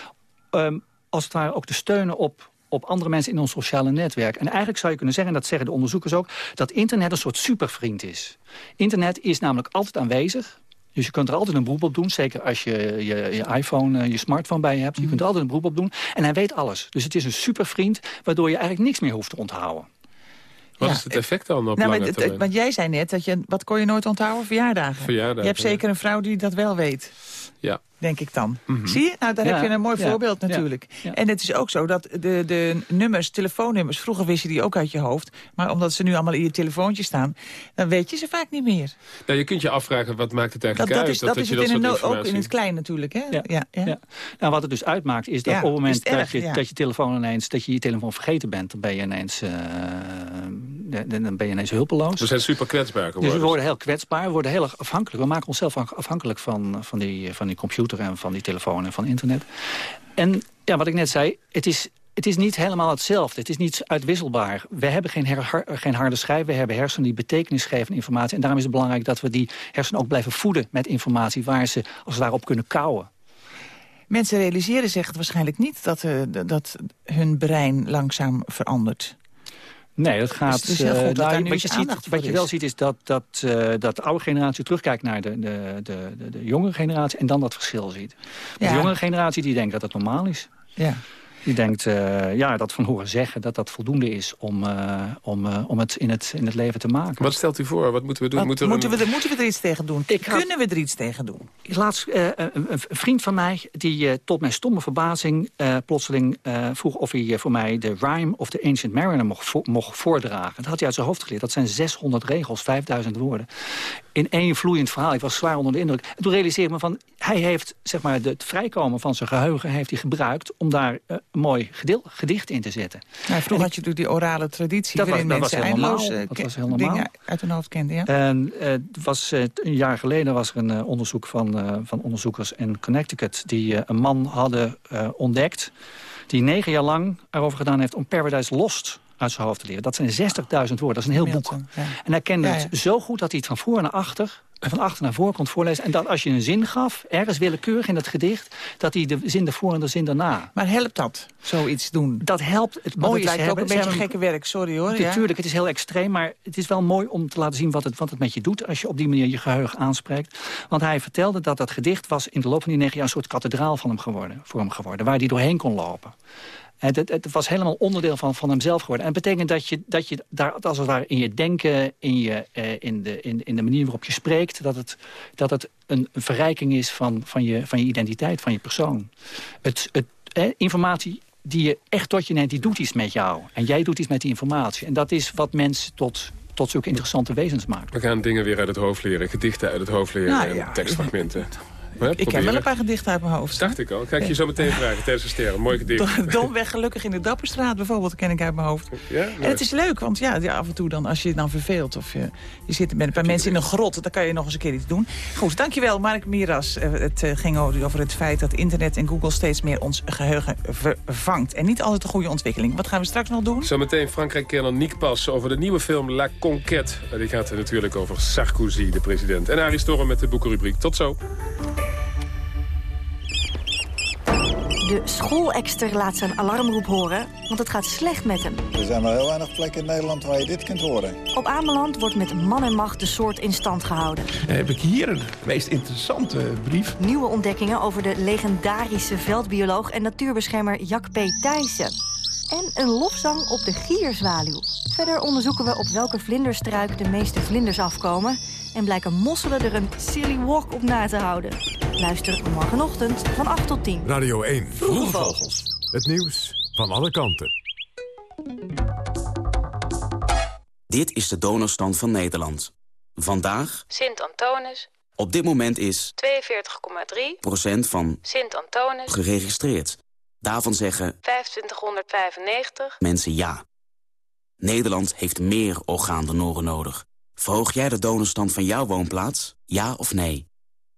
um, als het ware, ook te steunen op op andere mensen in ons sociale netwerk. En eigenlijk zou je kunnen zeggen, en dat zeggen de onderzoekers ook... dat internet een soort supervriend is. Internet is namelijk altijd aanwezig. Dus je kunt er altijd een beroep op doen. Zeker als je je, je iPhone, je smartphone bij je hebt. Je kunt er altijd een beroep op doen. En hij weet alles. Dus het is een supervriend waardoor je eigenlijk niks meer hoeft te onthouden. Wat ja. is het effect dan op nou, lange maar, termijn? Want jij zei net, dat je, wat kon je nooit onthouden? Verjaardagen. Verjaardagen je hebt zeker een vrouw die dat wel weet. Ja. Denk ik dan. Mhm. Mm -hmm. Zie je? Nou, daar ja. heb je een mooi ja. voorbeeld natuurlijk. Ja. En het is ook zo dat de, de nummers, telefoonnummers... vroeger wist je die ook uit je hoofd. Maar omdat ze nu allemaal in je telefoontje staan... dan weet je ze vaak niet meer. Nou, je kunt je afvragen, wat maakt het eigenlijk dat, dat uit? Is, dat, dat is het in een, ook in het klein natuurlijk. Hè? Ja. Ja. Nou, wat het dus uitmaakt is dat op het moment dat, je, dat je telefoon ineens... dat je je telefoon vergeten bent, dan ben je ineens, uh, dan ben je ineens hulpeloos. We zijn super kwetsbaar geworden. Dus we worden heel kwetsbaar, we worden heel erg afhankelijk. We maken onszelf afhankelijk van, van, die, van die computer en van die telefoon en van internet. En ja, wat ik net zei, het is, het is niet helemaal hetzelfde. Het is niet uitwisselbaar. We hebben geen, her, geen harde schijf, we hebben hersenen die betekenis geven aan informatie. En daarom is het belangrijk dat we die hersenen ook blijven voeden met informatie... waar ze als het ware op kunnen kouwen. Mensen realiseren zich het waarschijnlijk niet dat, uh, dat hun brein langzaam verandert. Nee, dat gaat. Dus, goed, nou, wat je, ziet, wat je wel ziet is dat, dat, uh, dat de oude generatie terugkijkt naar de, de, de, de, jongere generatie en dan dat verschil ziet. Ja. De jongere generatie die denkt dat het normaal is. Ja. Die denkt uh, ja, dat van horen zeggen dat dat voldoende is om, uh, om, uh, om het in, het in het leven te maken. Wat stelt u voor? Wat moeten we doen? Wat, moeten, moeten, we, er, moeten we er iets tegen doen? Ik Kunnen we er iets tegen doen? Laatst een, een, vriend van mij, die tot mijn stomme verbazing plotseling vroeg of hij voor mij de Rhyme of the Ancient Mariner mocht, vo mocht voordragen. Dat had hij uit zijn hoofd geleerd. Dat zijn 600 regels, 5000 woorden. In één vloeiend verhaal. Ik was zwaar onder de indruk. En toen realiseerde ik me van, hij heeft zeg maar, het vrijkomen van zijn geheugen heeft hij gebruikt om daar mooi gedicht in te zetten. Nou, vroeger had je natuurlijk die orale traditie... Dat waarin was, mensen dat was eindeloos helemaal, dat was heel dingen uit hun hoofd kenden. Ja? En uh, was, uh, een jaar geleden was er een onderzoek van, van onderzoekers in Connecticut... die een man hadden ontdekt die negen jaar lang erover gedaan heeft om Paradise Lost uit zijn hoofd te leren. Dat zijn 60.000 woorden, dat is een heel boek. Ja. En hij kende Ja, het zo goed dat hij het van voor naar achter... en van achter naar voor kon voorlezen. En dat als je een zin gaf, ergens willekeurig in het gedicht... dat hij de zin ervoor en de zin daarna. Maar helpt dat, zoiets doen? Dat helpt. Het mooie het lijkt ook een beetje gekke werk, sorry hoor. Ja? Natuurlijk, het is heel extreem, maar het is wel mooi om te laten zien wat het, wat het met je doet als je op die manier je geheugen aanspreekt. Want hij vertelde dat dat gedicht was in de loop van die negen jaar een soort kathedraal van hem geworden, voor hem geworden, waar hij doorheen kon lopen. Het, het, het was helemaal onderdeel van, van hemzelf geworden. En het betekent dat je, dat je daar als het ware in je denken, in, je, eh, in, de, in, in de manier waarop je spreekt, dat het, dat het een verrijking is van, van, je, van je identiteit, van je persoon. Het, het, eh, informatie die je echt tot je neemt, die doet iets met jou. En jij doet iets met die informatie. En dat is wat mensen tot, tot zulke interessante wezens maakt. We gaan dingen weer uit het hoofd leren. Gedichten uit het hoofd leren Nou en ja, tekstfragmenten. Hè, Ik heb wel een paar gedichten uit mijn hoofd. Dacht ik al. Ga ik je zo meteen vragen tijdens de sterren. Mooi [laughs] gedicht. Domweg gelukkig in de Dapperstraat bijvoorbeeld, ken ik uit mijn hoofd. Ja, En het is leuk, want ja, af en toe dan, als je je dan verveelt... of je, je zit met een paar mensen in een grot, dan kan je nog eens een keer iets doen. Goed, dankjewel Mark Miras. Eh, Het eh, ging over het feit dat internet en Google steeds meer ons geheugen vervangt. En niet altijd een goede ontwikkeling. Wat gaan we straks nog doen? Zometeen Frankrijk-kenner Nick Pas over de nieuwe film La Conquête. Die gaat natuurlijk over Sarkozy, de president. En Arie Storm met de boekenrubriek. Tot zo. De schoolekster laat zijn alarmroep horen, want het gaat slecht met hem. Er zijn maar heel weinig plekken in Nederland waar je dit kunt horen. Op Ameland wordt met man en macht de soort in stand gehouden. heb ik hier een meest interessante brief. Nieuwe ontdekkingen over de legendarische veldbioloog en natuurbeschermer Jack P. Thijssen. En een lofzang op de gierzwaluw. Verder onderzoeken we op welke vlinderstruik de meeste vlinders afkomen... en blijken mosselen er een silly walk op na te houden. Luister morgenochtend van 8 tot 10. Radio 1. Vroege Vogels. Het nieuws van alle kanten. Dit is de donorstand van Nederland. Vandaag, Sint-Antonis, op dit moment is 42,3. procent van Sint-Antonis, geregistreerd. Daarvan zeggen 2595. mensen ja. Nederland heeft meer orgaandonoren nodig. Verhoog jij de donorstand van jouw woonplaats? Ja of nee?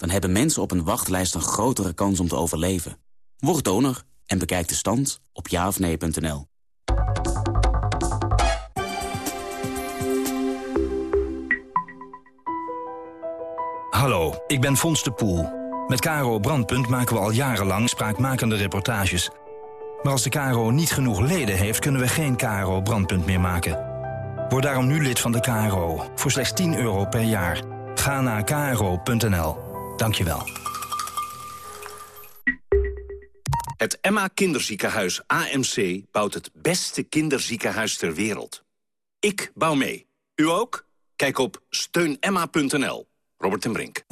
Dan hebben mensen op een wachtlijst een grotere kans om te overleven. Word donor en bekijk de stand op jaofnee.nl. Hallo, ik ben Fons de Poel. Met Caro Brandpunt maken we al jarenlang spraakmakende reportages. Maar als de KRO niet genoeg leden heeft, kunnen we geen KRO Brandpunt meer maken. Word daarom nu lid van de KRO, voor slechts 10 euro per jaar. Ga naar kro.nl. Dankjewel. Het Emma Kinderziekenhuis AMC bouwt het beste kinderziekenhuis ter wereld. Ik bouw mee. U ook? Kijk op steunemma.nl. Robert en Brink.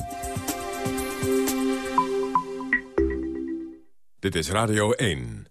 Dit is Radio 1.